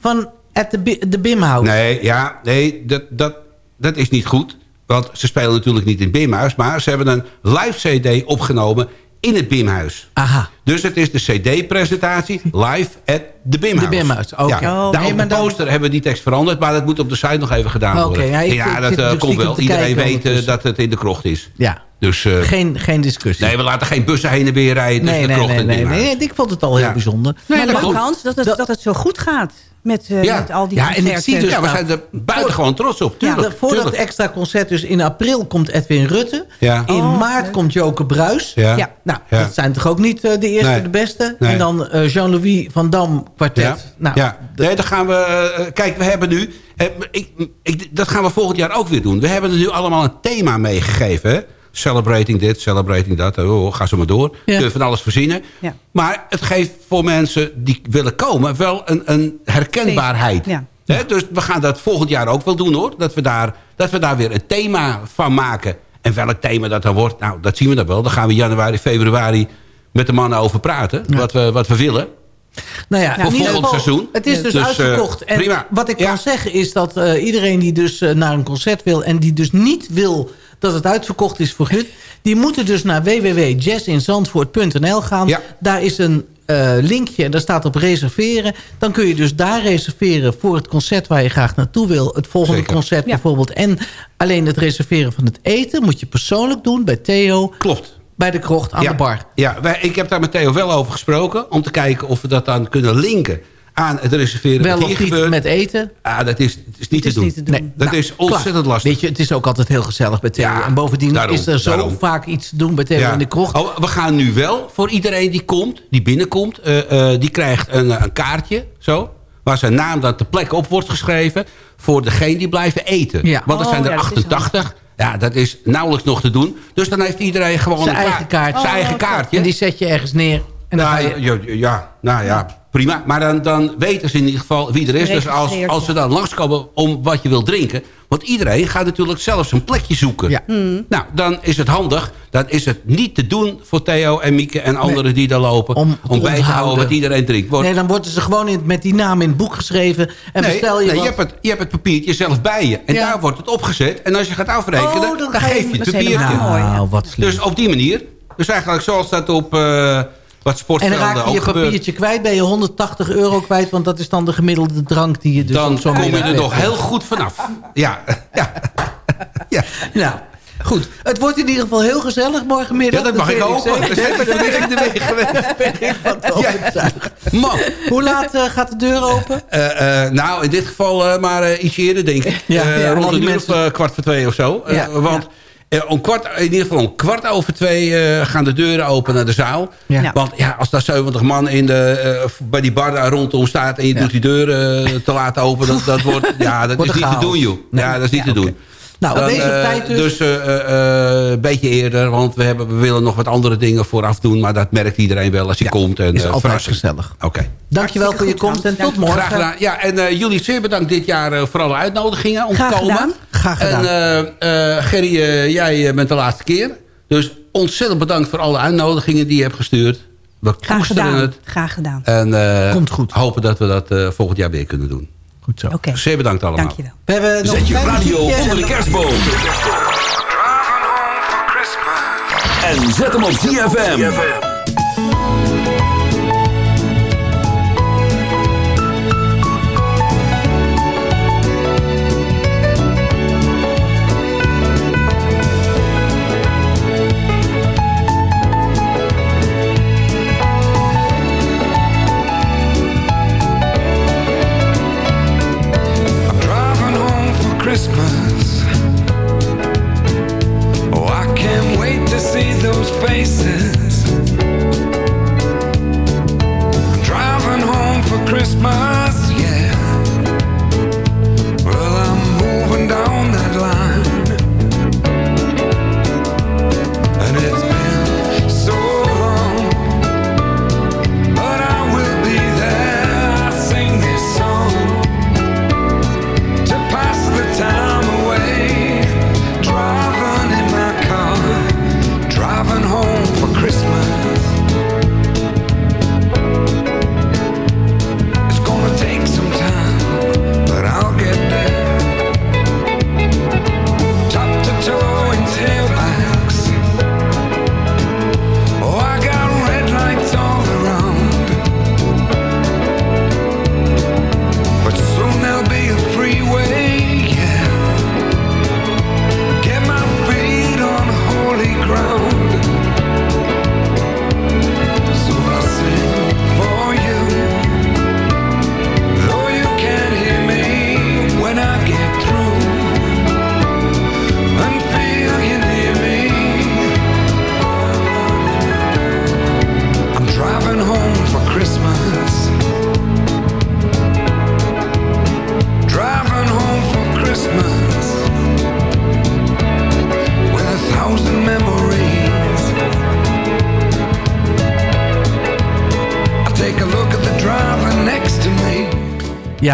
van at de Bimhouse. Nee, ja, nee, dat, dat, dat is niet goed. Want ze spelen natuurlijk niet in het Bimhuis. Maar ze hebben een live cd opgenomen in het Bimhuis. Aha. Dus het is de cd-presentatie live at the Bimhuis. De Bimhuis, oké. Ja, Oh, daar nee, op de dan- poster hebben we die tekst veranderd. Maar dat moet op de site nog even gedaan Oké, worden. ja, ik- dat eh, natuurlijk komt wel. Iedereen kijken weet eh, dat het in de krocht is. Ja. Dus eh, Geen, geen discussie. nee, we laten geen bussen heen en weer rijden nee, de nee, krocht nee, nee, nee. Ik vond het al heel bijzonder. Nee, maar leuk. Hans, dat het, Dat- dat het zo goed gaat. Met, eh, Ja. met al die Ja, en ik zie dus Ja, we zijn er buitengewoon trots op. Tuurlijk, Ja, voordat tuurlijk. het extra concert dus in april komt Edwin Rutte. Ja. In Oh, maart leuk. komt Joke Bruis. Ja. Ja. Nou, Ja. dat zijn toch ook niet eh, de eerste Nee. de beste. Nee. En dan eh, Jean-Louis van Dam kwartet. Ja, Nou, ja. Nee, dan gaan we... kijk, we hebben nu... ik, ik, dat gaan we volgend jaar ook weer doen. We hebben er nu allemaal een thema meegegeven. Celebrating dit, celebrating dat. Oh, ga zo maar door. Ja. Kun je van alles verzinnen. Ja. Maar het geeft voor mensen die willen komen... wel een, een herkenbaarheid. Ja. Dus we gaan dat volgend jaar ook wel doen, hoor. Dat we daar, dat we daar weer een thema van maken. En welk thema dat dan wordt, nou, dat zien we dan wel. Daar gaan we januari, februari met de mannen over praten. Wat, we, wat we willen. Nou ja, Voor volgend geval, seizoen. Het is dus, Dus, eh, uitverkocht. En prima. wat ik Ja. kan zeggen is dat eh, iedereen die dus eh, naar een concert wil... en die dus niet wil dat het uitverkocht is voor hun... die moeten dus naar www.jazzinzandvoort.nl gaan. Ja. Daar is een eh, linkje en daar staat op reserveren. Dan kun je dus daar reserveren voor het concert waar je graag naartoe wil. Het volgende Zeker. concert Ja. bijvoorbeeld. En alleen het reserveren van het eten moet je persoonlijk doen bij Theo... Klopt. Bij de krocht aan ja. de bar. Ja, wij, ik heb daar met Theo wel over gesproken. Om te kijken of we dat dan kunnen linken aan het reserveren Wel wat of hier niet gebeurt. met eten. Ah, dat is, het is niet, te, doen. niet te doen. Nee. Dat Nou, is ontzettend klaar. lastig. Weet je, het is ook altijd heel gezellig bij Theo. Ja, en bovendien daarom, is er zo daarom. vaak iets te doen bij Theo Ja. in de krocht. Oh, we gaan nu wel voor iedereen die komt, die binnenkomt... eh, eh, die krijgt een, eh, een kaartje, zo, waar zijn naam dan ter plekke op wordt geschreven... voor degene die blijven eten. Ja. Want er Oh, zijn er ja, dat is 88. Ja, dat is nauwelijks nog te doen. Dus dan heeft iedereen gewoon Zijn een eigen kaartje. Zijn eigen Oh, kaartje. En die zet je ergens neer. En dan Nou, je... ja, ja, nou ja, prima. Maar dan, dan weten ze in ieder geval wie er is. Dus als, als ze dan langskomen om wat je wil drinken... want iedereen gaat natuurlijk zelf zijn plekje zoeken. Ja. Nou, dan is het handig. Dan is het niet te doen voor Theo en Mieke en anderen die daar lopen... Om om, bij te houden wat iedereen drinkt. Wordt- Nee, dan worden ze gewoon in, met die naam in het boek geschreven. En nee, bestel je nee, wat. je, hebt het, je hebt het papiertje zelf bij je. En Ja. daar wordt het opgezet. En als je gaat afrekenen, Oh, dan, geef je het papiertje. Nou, wat slim. Dus op die manier. Dus eigenlijk zoals dat op eh, wat en sportvelden dan raak je je ook gebeurt. papiertje kwijt. Ben je 180 euro kwijt. Want dat is dan de gemiddelde drank die je dus dan kom je er nog heel goed vanaf. Ja, ja. ja. Nou, goed. Het wordt in ieder geval heel gezellig morgenmiddag. Ja, dat mag ik hopen. zeker. We zijn er vanmiddag de week geweest. ben ik van. Man, Hoe laat eh, gaat de deur open? eh, eh, nou in dit geval maar iets eerder denk ik. Ja, ja, rond of mensen- kwart voor twee of zo. Want om kwart, in ieder geval om kwart over twee eh, gaan de deuren open naar de zaal. Ja. Want ja, als daar 70 man in de, eh, bij die bar daar rondom staat... en je Ja. doet die deuren eh, te laten open... dat, dat wordt, ja, dat Wordt is niet te doen, joh. Nee. Ja, dat is niet Ja, te doen. Nou, op eh, tijd dus. Dus eh, eh, eh, een beetje eerder, want we, hebben, we willen nog wat andere dingen vooraf doen. Maar dat merkt iedereen wel als hij komt. En, is altijd verrassing. gezellig. Oké. Dankjewel voor je komst en tot morgen. Graag gedaan. Ja, en eh, jullie zeer bedankt dit jaar voor alle uitnodigingen om Graag te komen. gedaan. Graag gedaan. En eh, eh, Gerry, jij bent de laatste keer. Dus ontzettend bedankt voor alle uitnodigingen die je hebt gestuurd. We Graag gedaan. het. Graag gedaan. En eh, Komt goed. hopen dat we dat eh, volgend jaar weer kunnen doen. Goed zo. Oké, Zeer bedankt allemaal. dankjewel. We hebben nog Zet je radio onder de kerstboom. En zet hem op ZFM.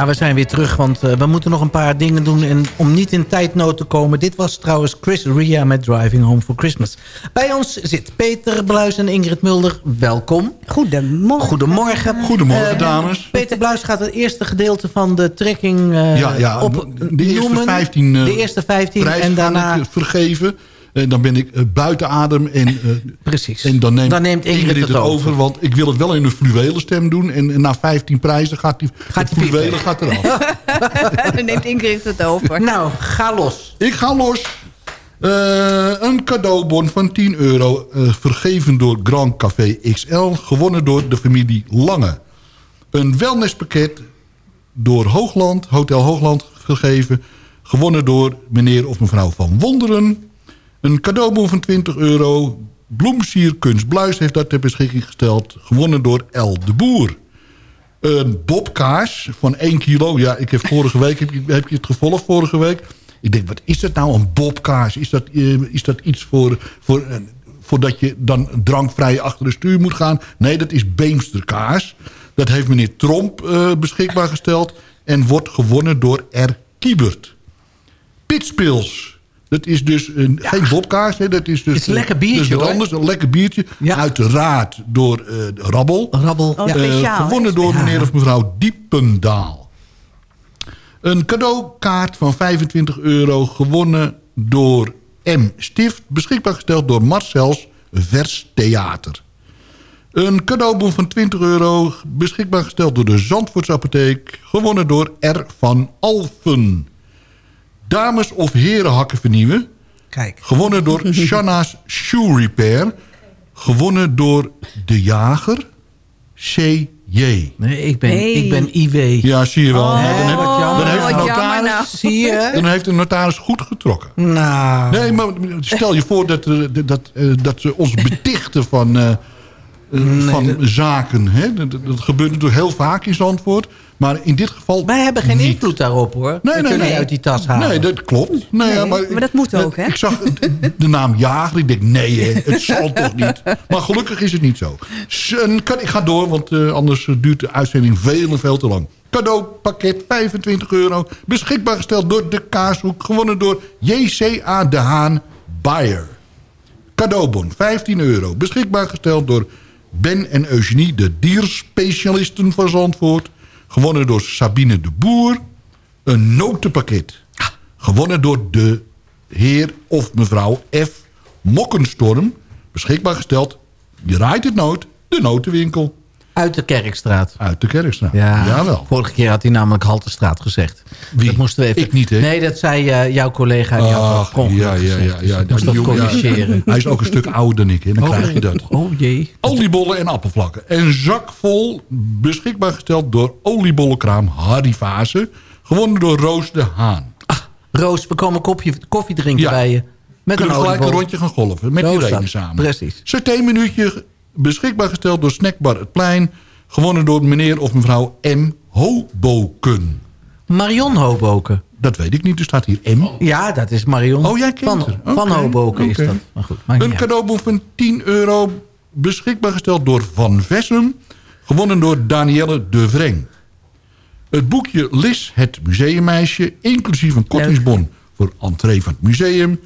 Ja, we zijn weer terug, want eh, we moeten nog een paar dingen doen... En om niet in tijdnood te komen. Dit was trouwens Chris Ria met Driving Home for Christmas. Bij ons zit Peter Bluis en Ingrid Mulder. Welkom. Goedemorgen. Goedemorgen. Goedemorgen, Eh, dames. Peter Bluis gaat het eerste gedeelte van de trekking eh, ja, ja, op de eerste noemen. 15, eh, de eerste 15 prijzen en daarna... vergeven. En dan ben ik eh, buiten adem. En, eh, Precies. En dan neemt, Dan neemt Ingrid het het over. over. Want ik wil het wel in een fluwelen stem doen. En, en na 15 prijzen gaat die, Gaat het die fluwelen gaat eraf. Dan neemt Ingrid het over. Nou, ga los. Ik ga los. Eh, een cadeaubon van 10 euro. eh, vergeven door Grand Café XL. Gewonnen door de familie Lange. Een wellnesspakket door Hoogland, Hotel Hoogland gegeven. Gewonnen door meneer of mevrouw Van Wonderen. Een cadeaubon van 20 euro. Bloemsier Kunst heeft dat ter beschikking gesteld. Gewonnen door El de Boer. Een bobkaas van 1 kilo. Ja, ik heb vorige week, heb je het gevolgd vorige week? Ik denk, wat is dat nou, een bobkaas? Is dat, eh, is dat iets voor, voor, eh, voordat je dan drankvrij achter de stuur moet gaan? Nee, dat is Beemsterkaas. Dat heeft meneer Tromp eh, beschikbaar gesteld. En wordt gewonnen door R. Kiebert. Pitspils. Dat is dus een, geen bobkaas. Hè, dat is dus, Het is een lekker biertje, dus wat anders. Een lekker biertje. Uiteraard door eh, Rabbel. Rabbel. Oh, ja. Eh, speciaal, gewonnen door meneer of mevrouw Diependaal. Een cadeaukaart van 25 euro gewonnen door M. Stift. Beschikbaar gesteld door Marcels Vers Theater. Een cadeaubon van 20 euro. Beschikbaar gesteld door de Zandvoortsapotheek. Gewonnen door R. van Alphen. Dames of heren hakken vernieuwen. Kijk. Gewonnen door Shanna's Shoe Repair. Gewonnen door De Jager. C.J. Nee, ik ben, ik ben IW. Ja, zie je wel. Oh, dan, heb, dan, heeft de notaris, nou. Zie je? dan heeft de notaris goed getrokken. Nou. Nee, maar stel je voor dat, eh, dat, eh, dat ze ons betichten van, eh, eh, van zaken. Hè? Dat, dat gebeurt natuurlijk heel vaak in Zandvoort. Maar in dit geval Wij hebben geen niet. invloed daarop, hoor. Nee, We nee, kunnen nee. uit die tas halen. Nee, dat klopt. Nee, ja, maar, maar dat moet ook, hè? Ik zag de naam Jager. Ik denk, nee, hè, het zal toch niet. Maar gelukkig is het niet zo. Kan- Ik ga door, want eh, anders duurt de uitzending veel en veel te lang. Cadeaupakket, 25 euro. Beschikbaar gesteld door De Kaashoek. Gewonnen door JCA De Haan Bayer. Cadeaubon, 15 euro. Beschikbaar gesteld door Ben en Eugenie, de dierspecialisten van Zandvoort. Gewonnen door Sabine de Boer. Een notenpakket. Gewonnen door de heer of mevrouw F. Mokkenstorm. Beschikbaar gesteld, je raait het noot, de notenwinkel. Uit de Kerkstraat. Uit de Kerkstraat. Ja, Jawel. vorige keer had hij namelijk Haltestraat gezegd. Wie? Dat moesten we even... Ik niet, hè? Nee, dat zei eh, jouw collega. Die had Ach, ja, ja, ja. Dus ja, dat jongen- ja. corrigeren. Hij is ook een stuk ouder dan ik, hè. dan Oh, krijg je dat. Oh jee. Oliebollen en appelvlakken. Een zak vol, beschikbaar gesteld door oliebollenkraam Harry Vase. Gewonnen door Roos de Haan. Roos, we komen kopje, koffie drinken Ja. bij je. Met Kunnen een gelijk een rondje gaan golven. Met Irene dat. samen. Precies. Saté-minuutje beschikbaar gesteld door Snackbar Het Plein. Gewonnen door meneer of mevrouw M. Hoboken. Marion Hoboken. Dat weet ik niet, er staat hier M. Ja, dat is Marion Oh, jij kent van, haar. van Hoboken. Is dat. Maar goed, Een cadeaubon van 10 euro. Beschikbaar gesteld door Van Vessum. Gewonnen door Danielle de Vreng. Het boekje Lis, het museummeisje. Inclusief een kortingsbon voor entree van het museum.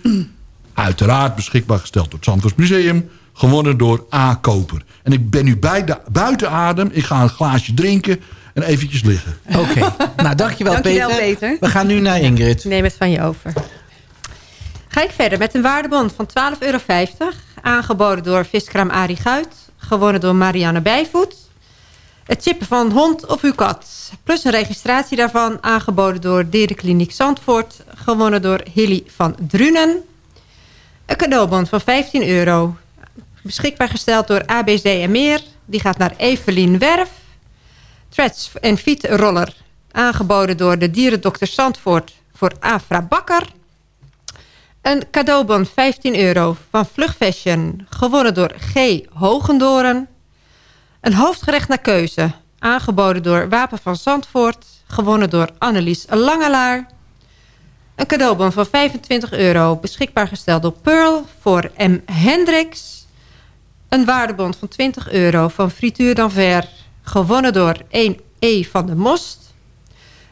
Uiteraard beschikbaar gesteld door het Zandvoors Museum. Gewonnen door A. Koper. En ik ben nu bij de, buiten adem. Ik ga een glaasje drinken en eventjes liggen. Oké, nou dankjewel, Dankjewel, Peter. Peter. We gaan nu naar Ingrid. Neem het van je over. Ga ik verder met een waardebond van 12,50 euro. Aangeboden door viskraam Arie Guit. Gewonnen door Marianne Bijvoet. Het chippen van hond of uw kat. Plus een registratie daarvan. Aangeboden door Dierenkliniek Zandvoort. Gewonnen door Hilly van Drunen. Een cadeaubon van 15 euro. Beschikbaar gesteld door ABZ en Meer. Die gaat naar Evelien Werf. Threads en Fiet Roller. Aangeboden door de dierendokter Zandvoort voor Afra Bakker. Een cadeaubon 15 euro van Vlug Fashion. Gewonnen door G. Hogendoren. Een hoofdgerecht naar keuze. Aangeboden door Wapen van Zandvoort. Gewonnen door Annelies Langelaar. Een cadeaubon van 25 euro. Beschikbaar gesteld door Pearl voor M. Hendricks. Een waardebon van 20 euro van Frituur d'Anvers. Gewonnen door 1 E van de Most.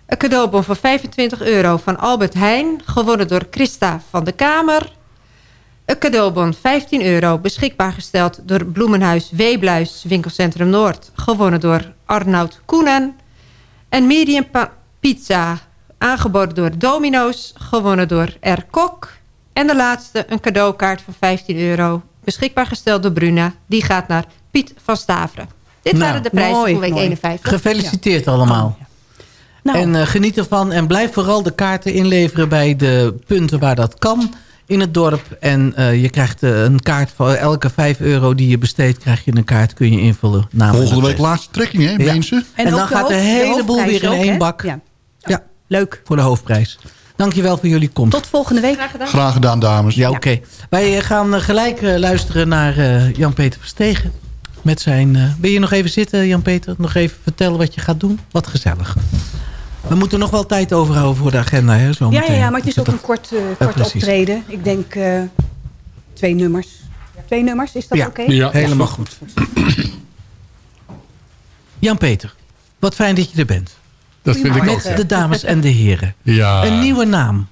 Een cadeaubon van 25 euro van Albert Heijn, gewonnen door Christa van de Kamer. Een cadeaubon 15 euro, beschikbaar gesteld door Bloemenhuis Weebluis Winkelcentrum Noord, gewonnen door Arnoud Koenen. En medium pizza, aangeboden door Domino's, gewonnen door R. Kok. En de laatste, een cadeaukaart van 15 euro, beschikbaar gesteld door Bruna. Die gaat naar Piet van Staveren. Dit Nou, waren de prijzen mooi, voor week mooi. 51. Gefeliciteerd allemaal. Nou. En eh, geniet ervan. En blijf vooral de kaarten inleveren bij de punten waar dat kan in het dorp. En eh, je krijgt eh, een kaart voor elke 5 euro die je besteedt... krijg je een kaart, kun je invullen. Volgende week laatste trekking, hè, Ja. mensen? En, dan de gaat de hele boel weer in één bak. Ja. Ja. Leuk. Voor de hoofdprijs. Dankjewel voor jullie komst. Tot volgende week. Graag gedaan, dames. Ja, oké. Wij eh, gaan eh, gelijk eh, luisteren naar eh, Jan-Peter Verstegen. Met zijn... eh, wil je nog even zitten, Jan-Peter? Nog even vertellen wat je gaat doen? Wat gezellig. We moeten nog wel tijd overhouden voor de agenda, hè? Zo Ja, ja, meteen. ja, maar het is ook een kort, eh, kort optreden. Ik denk eh, twee nummers. Twee nummers, is dat Ja, oké? helemaal goed. Jan-Peter, wat fijn dat je er bent. Dat vind ik ook. Met de dames en de heren. Ja. Een nieuwe naam.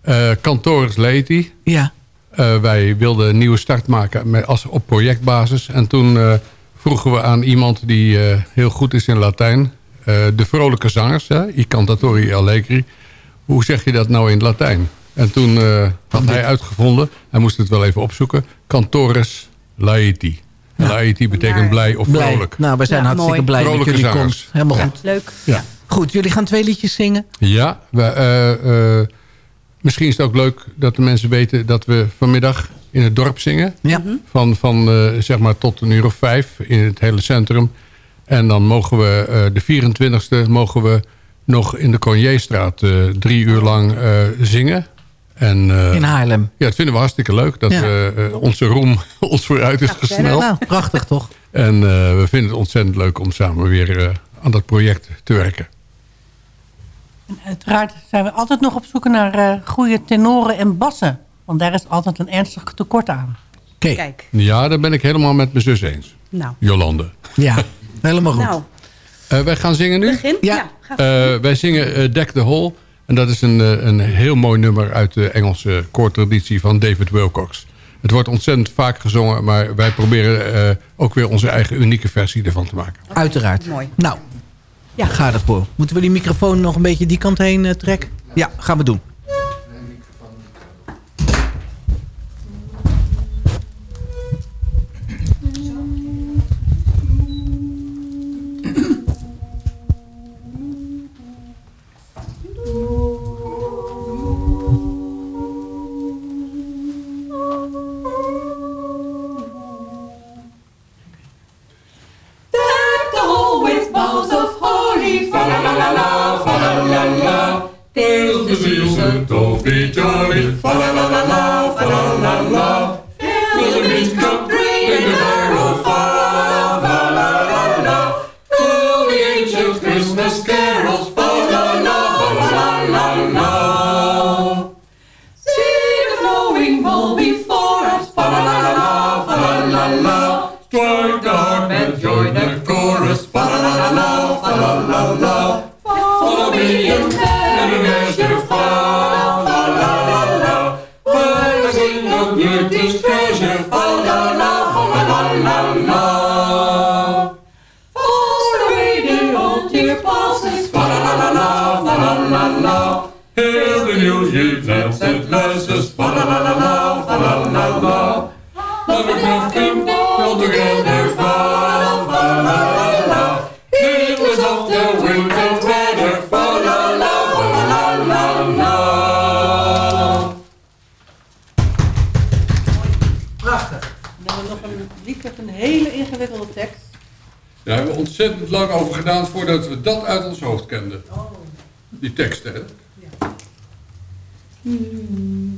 Eh Kantoris Leti. Ja. Eh, wij wilden een nieuwe start maken met, als, op projectbasis. En toen eh, vroegen we aan iemand die eh, heel goed is in Latijn. eh, de vrolijke zangers, hè, I Cantatori Allegri. Hoe zeg je dat nou in het Latijn? En toen eh, had hij uitgevonden, hij moest het wel even opzoeken. Cantoris Laeti. Laeti betekent blij of Blij. vrolijk. Nou, we zijn Ja, hartstikke mooi. blij met Vrolijke jullie zangers. komst. Helemaal Ja. goed. Leuk. Ja. Goed, jullie gaan twee liedjes zingen. Ja, we, eh, eh, misschien is het ook leuk dat de mensen weten dat we vanmiddag in het dorp zingen. Ja. Van, van eh, zeg maar tot een uur of vijf in het hele centrum. En dan mogen we eh, de 24e mogen we nog in de Cornierstraat eh, drie uur lang eh, zingen. En, eh, In Haarlem. Ja, dat vinden we hartstikke leuk. Dat Ja. we, eh, onze roem ons vooruit is gesneld. Nou, prachtig toch? En eh, we vinden het ontzettend leuk om samen weer eh, aan dat project te werken. En uiteraard zijn we altijd nog op zoek naar eh, goede tenoren en bassen. Want daar is altijd een ernstig tekort aan. Kijk. Ja, daar ben ik helemaal met mijn zus eens. Nou. Jolande. Ja, helemaal goed. Nou, Eh, wij gaan zingen nu? begin. Ja. Eh, wij zingen eh, Deck the Hall. En dat is een, eh, een heel mooi nummer uit de Engelse koortraditie van David Wilcox. Het wordt ontzettend vaak gezongen, maar wij proberen eh, ook weer onze eigen unieke versie ervan te maken. Uiteraard. Mooi. Nou, Ja. ga ervoor. Moeten we die microfoon nog een beetje die kant heen eh, trekken? Ja, gaan we doen. Bells the season, don't be jolly, fa la la la la, fa la la la. Fill the meat cup, bring in the barrel, fa la la la. Fill the ancient Christmas carols, nothing all together, fa fa la la la. It was of the winter weather, fa la la, fa la la la. Prachtig. We nog een lied met een hele ingewikkelde tekst. Daar hebben we ontzettend lang over gedaan voordat we dat uit ons hoofd kenden. Die teksten, hè? Ding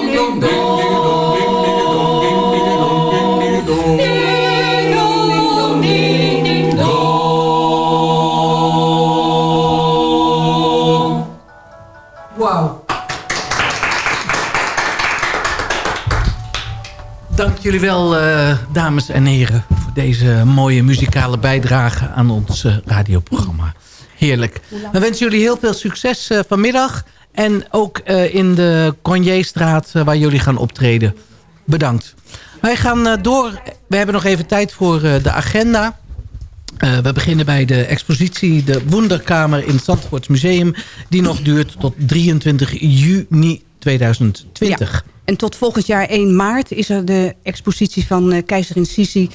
jullie wel, eh, dames en heren... voor deze mooie muzikale bijdrage aan ons eh, radioprogramma. Heerlijk. We wensen jullie heel veel succes eh, vanmiddag. En ook in de Cronjestraat eh, waar jullie gaan optreden. Bedankt. Wij gaan door. We hebben nog even tijd voor de agenda. We beginnen bij de expositie De Wonderkamer in het Zandvoorts Museum... die nog duurt tot 23 juni 2020. En tot volgend jaar 1 maart is er de expositie van eh, keizerin Sisi...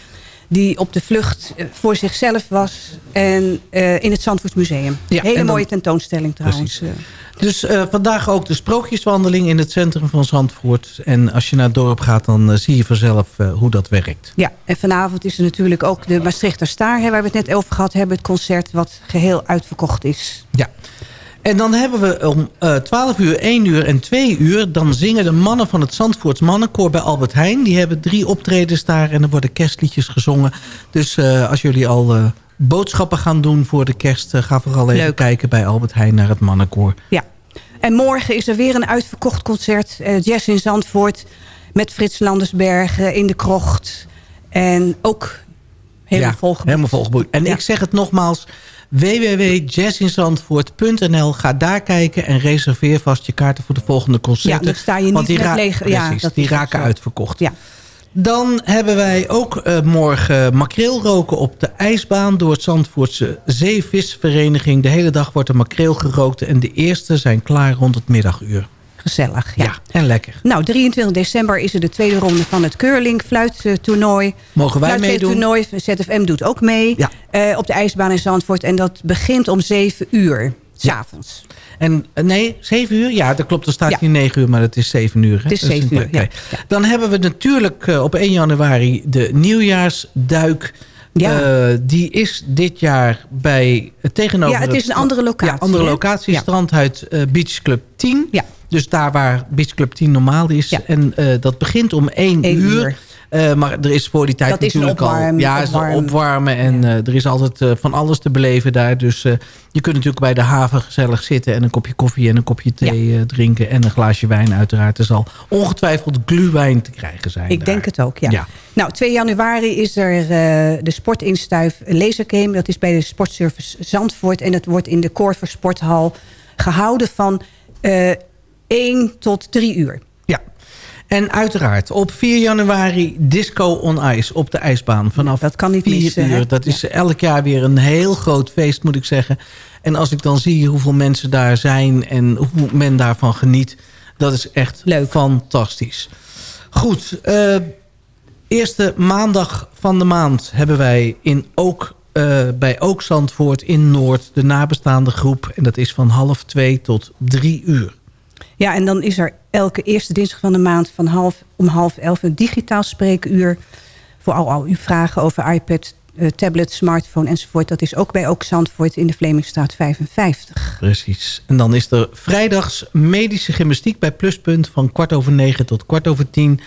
die op de vlucht eh, voor zichzelf was en eh, in het Zandvoortsmuseum. Ja, Hele dan- mooie tentoonstelling trouwens. Precies. Dus vandaag ook de sprookjeswandeling in het centrum van Zandvoort. En als je naar het dorp gaat, dan zie je vanzelf hoe dat werkt. Ja, en vanavond is er natuurlijk ook de Maastrichter Staar... Hè, waar we het net over gehad hebben, het concert wat geheel uitverkocht is. Ja. En dan hebben we om eh 12 uur, 1 uur en 2 uur... dan zingen de mannen van het Zandvoorts Mannenkoor bij Albert Heijn. Die hebben drie optredens daar en er worden kerstliedjes gezongen. Dus eh, als jullie al eh, boodschappen gaan doen voor de kerst... eh, ga vooral even Leuk. kijken bij Albert Heijn naar het Mannenkoor. Ja. En morgen is er weer een uitverkocht concert. eh, Jazz in Zandvoort. Met Frits Landersbergen in de krocht. En ook helemaal ja, volgeboekt. Helemaal volgeboekt. En ik zeg het nogmaals, www.jazzinzandvoort.nl. Ga daar kijken en reserveer vast je kaarten voor de volgende concerten. Ja, dan sta je niet Want die met ja, Precies, die raken zo. uitverkocht. Ja. Dan hebben wij ook eh, morgen makreel roken op de ijsbaan... door het Zandvoortse Zeevisvereniging. De hele dag wordt er makreel gerookt... en de eerste zijn klaar rond het middaguur. Gezellig, ja. en lekker. Nou, 23 december is er de tweede ronde van het Curling fluittoernooi. Mogen wij toernooi, ZFM doet ook mee. eh, op de ijsbaan in Zandvoort. En dat begint om 7 uur, s'avonds. En eh, nee, 7 uur? Ja, dat klopt. Er staat Ja. hier 9 uur, maar het is 7 uur. hè? Het is Dat 7 uur, oké. ja. Dan hebben we natuurlijk eh, op 1 januari de nieuwjaarsduik. Ja. Die is dit jaar bij tegenover... Ja, het is een andere locatie, Ja, andere locatie. Ja. Strandhuis eh, Beach Club 10. Ja. Dus daar waar Beach Club 10 normaal is. En eh, dat begint om 1 Eén uur. uur. Eh, maar er is voor die tijd Dat is natuurlijk al... opwarm- Ja, is opwarm. opwarmen. En eh, er is altijd van alles te beleven daar. Dus je kunt natuurlijk bij de haven gezellig zitten... en een kopje koffie en een kopje thee drinken... en een glaasje wijn uiteraard. Er zal ongetwijfeld gluwijn te krijgen zijn Ik daar. denk het ook, ja. Ja. Nou, 2 januari is er de sportinstuif lasergame. Dat is bij de Sportservice Zandvoort. En dat wordt in de Corver Sporthal gehouden van 1 tot 3 uur. Ja. En uiteraard op 4 januari Disco on Ice op de ijsbaan. Vanaf dat kan niet 4 missen, hè? uur. Dat is elk jaar weer een heel groot feest, moet ik zeggen. En als ik dan zie hoeveel mensen daar zijn en hoe men daarvan geniet... dat is echt fantastisch. Goed, eh, eerste maandag van de maand hebben wij in ook, eh, bij Ook Zandvoort in Noord... de nabestaande groep. En dat is van half twee tot drie uur. Ja, en dan is er elke eerste dinsdag van de maand van half, om half elf een digitaal spreekuur. Voor al, uw vragen over iPad, eh, tablet, smartphone enzovoort. Dat is ook bij Ook Zandvoort in de Vlemingstraat 55. Precies. En dan is er vrijdags medische gymnastiek bij Pluspunt... van kwart over negen tot kwart over tien.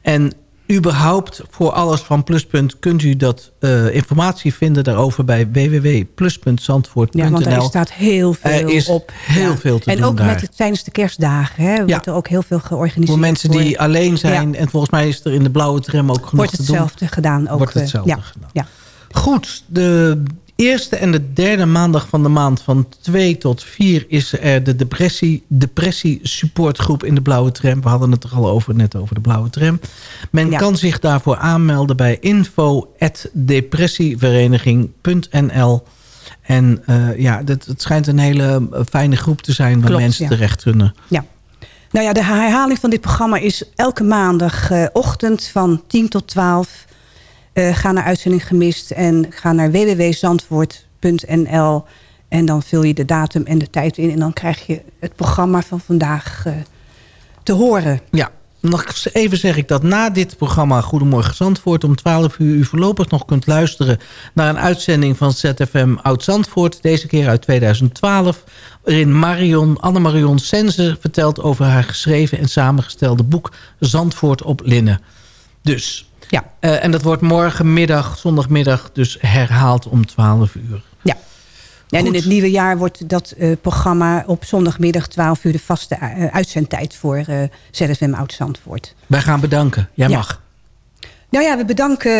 En überhaupt voor alles van Pluspunt... kunt u dat eh, informatie vinden daarover bij www.plus.zandvoort.nl. Ja, want er staat heel veel is op. heel Ja. veel te en doen ook daar. met het, tijdens de kerstdagen hè, wordt er ook heel veel georganiseerd. Voor mensen die alleen zijn. En volgens mij is er in de blauwe tram ook genoeg Wordt te doen. hetzelfde gedaan. Ook, Wordt eh, hetzelfde ja. gedaan. Ja. Goed, de eerste en de derde maandag van de maand van 2 tot 4 is er de depressie, depressie supportgroep in de blauwe tram. We hadden het er al over, net over de blauwe tram. Men Ja. kan zich daarvoor aanmelden bij info.depressievereniging.nl En eh, ja, het, het schijnt een hele fijne groep te zijn waar Klopt, mensen ja. terecht kunnen. Ja. Nou ja, de herhaling van dit programma is elke maandagochtend van 10 tot 12. Eh, ga naar Uitzending Gemist en ga naar www.zandvoort.nl. En dan vul je de datum en de tijd in. En dan krijg je het programma van vandaag eh, te horen. Ja, nog even zeg ik dat na dit programma Goedemorgen Zandvoort... om 12 uur u voorlopig nog kunt luisteren naar een uitzending van ZFM Oud-Zandvoort. Deze keer uit 2012, waarin Marion, Anne-Marion Sense vertelt over haar geschreven en samengestelde boek Zandvoort op Linnen. Dus, ja. Eh, en dat wordt morgenmiddag, zondagmiddag, dus herhaald om 12 uur. Ja. En in het nieuwe jaar wordt dat eh, programma op zondagmiddag 12 uur de vaste eh, uitzendtijd voor eh, ZFM Oud-Zandvoort. Wij gaan bedanken. Jij Ja. mag. Nou ja, we bedanken,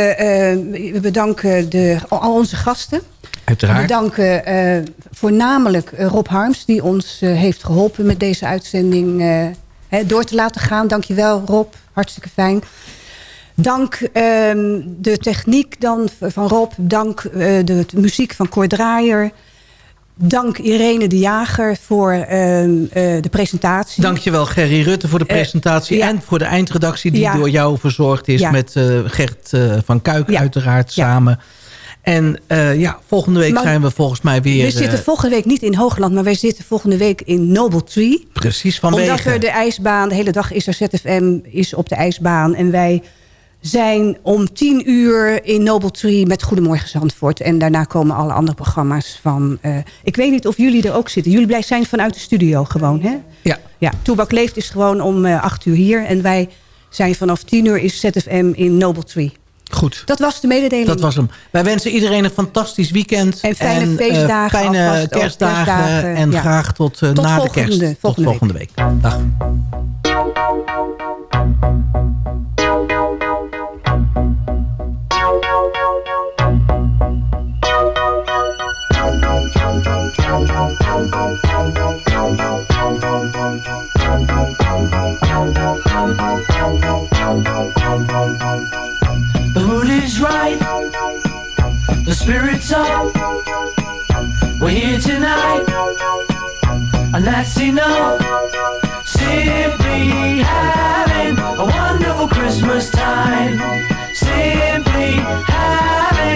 we bedanken de, al onze gasten. Uiteraard. We bedanken voornamelijk Rob Harms... die ons heeft geholpen met deze uitzending hè, door te laten gaan. Dankjewel Rob, hartstikke fijn. Dank ehm, de techniek dan van Rob. Dank eh, de, de muziek van Cor Draaier. Dank Irene de Jager voor ehm, eh, de presentatie. Dankjewel Gerry Rutte voor de presentatie... en voor de eindredactie die Ja. door jou verzorgd is... Ja. met eh, Gert eh, van Kuik uiteraard samen. En eh, ja, volgende week Maar zijn we volgens mij weer... we zitten eh, volgende week niet in Hoogland, maar wij zitten volgende week in Noble Tree. precies Omdat vanwege... er de ijsbaan, de hele dag is er ZFM, is op de ijsbaan. En wij zijn om tien uur in Noble Tree met Goedemorgen Zandvoort. En daarna komen alle andere programma's van... eh, ik weet niet of jullie er ook zitten. Jullie blij- zijn vanuit de studio gewoon, hè? Ja. Ja, Toebak Leeft is gewoon om eh, acht uur hier. En wij zijn vanaf tien uur is ZFM in Noble Tree. Goed. Dat was de mededeling. Dat was hem. Wij wensen iedereen een fantastisch weekend. En fijne eh, feestdagen fijne alvast ook, kerstdagen. kerstdagen, en ja. graag tot, Tot na de kerst. volgende tot volgende week. Dag. The mood is right, the spirit's up. We're here tonight, and that's enough. Simply having a wonderful Christmas time. Simply having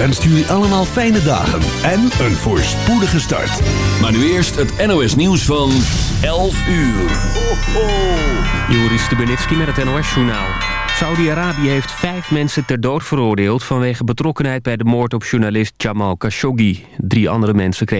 Wenst jullie allemaal fijne dagen en een voorspoedige start. Maar nu eerst het NOS nieuws van 11 uur. Joris Stubenitski met het NOS-journaal. Saudi-Arabië heeft vijf mensen ter dood veroordeeld... vanwege betrokkenheid bij de moord op journalist Jamal Khashoggi. Drie andere mensen kregen...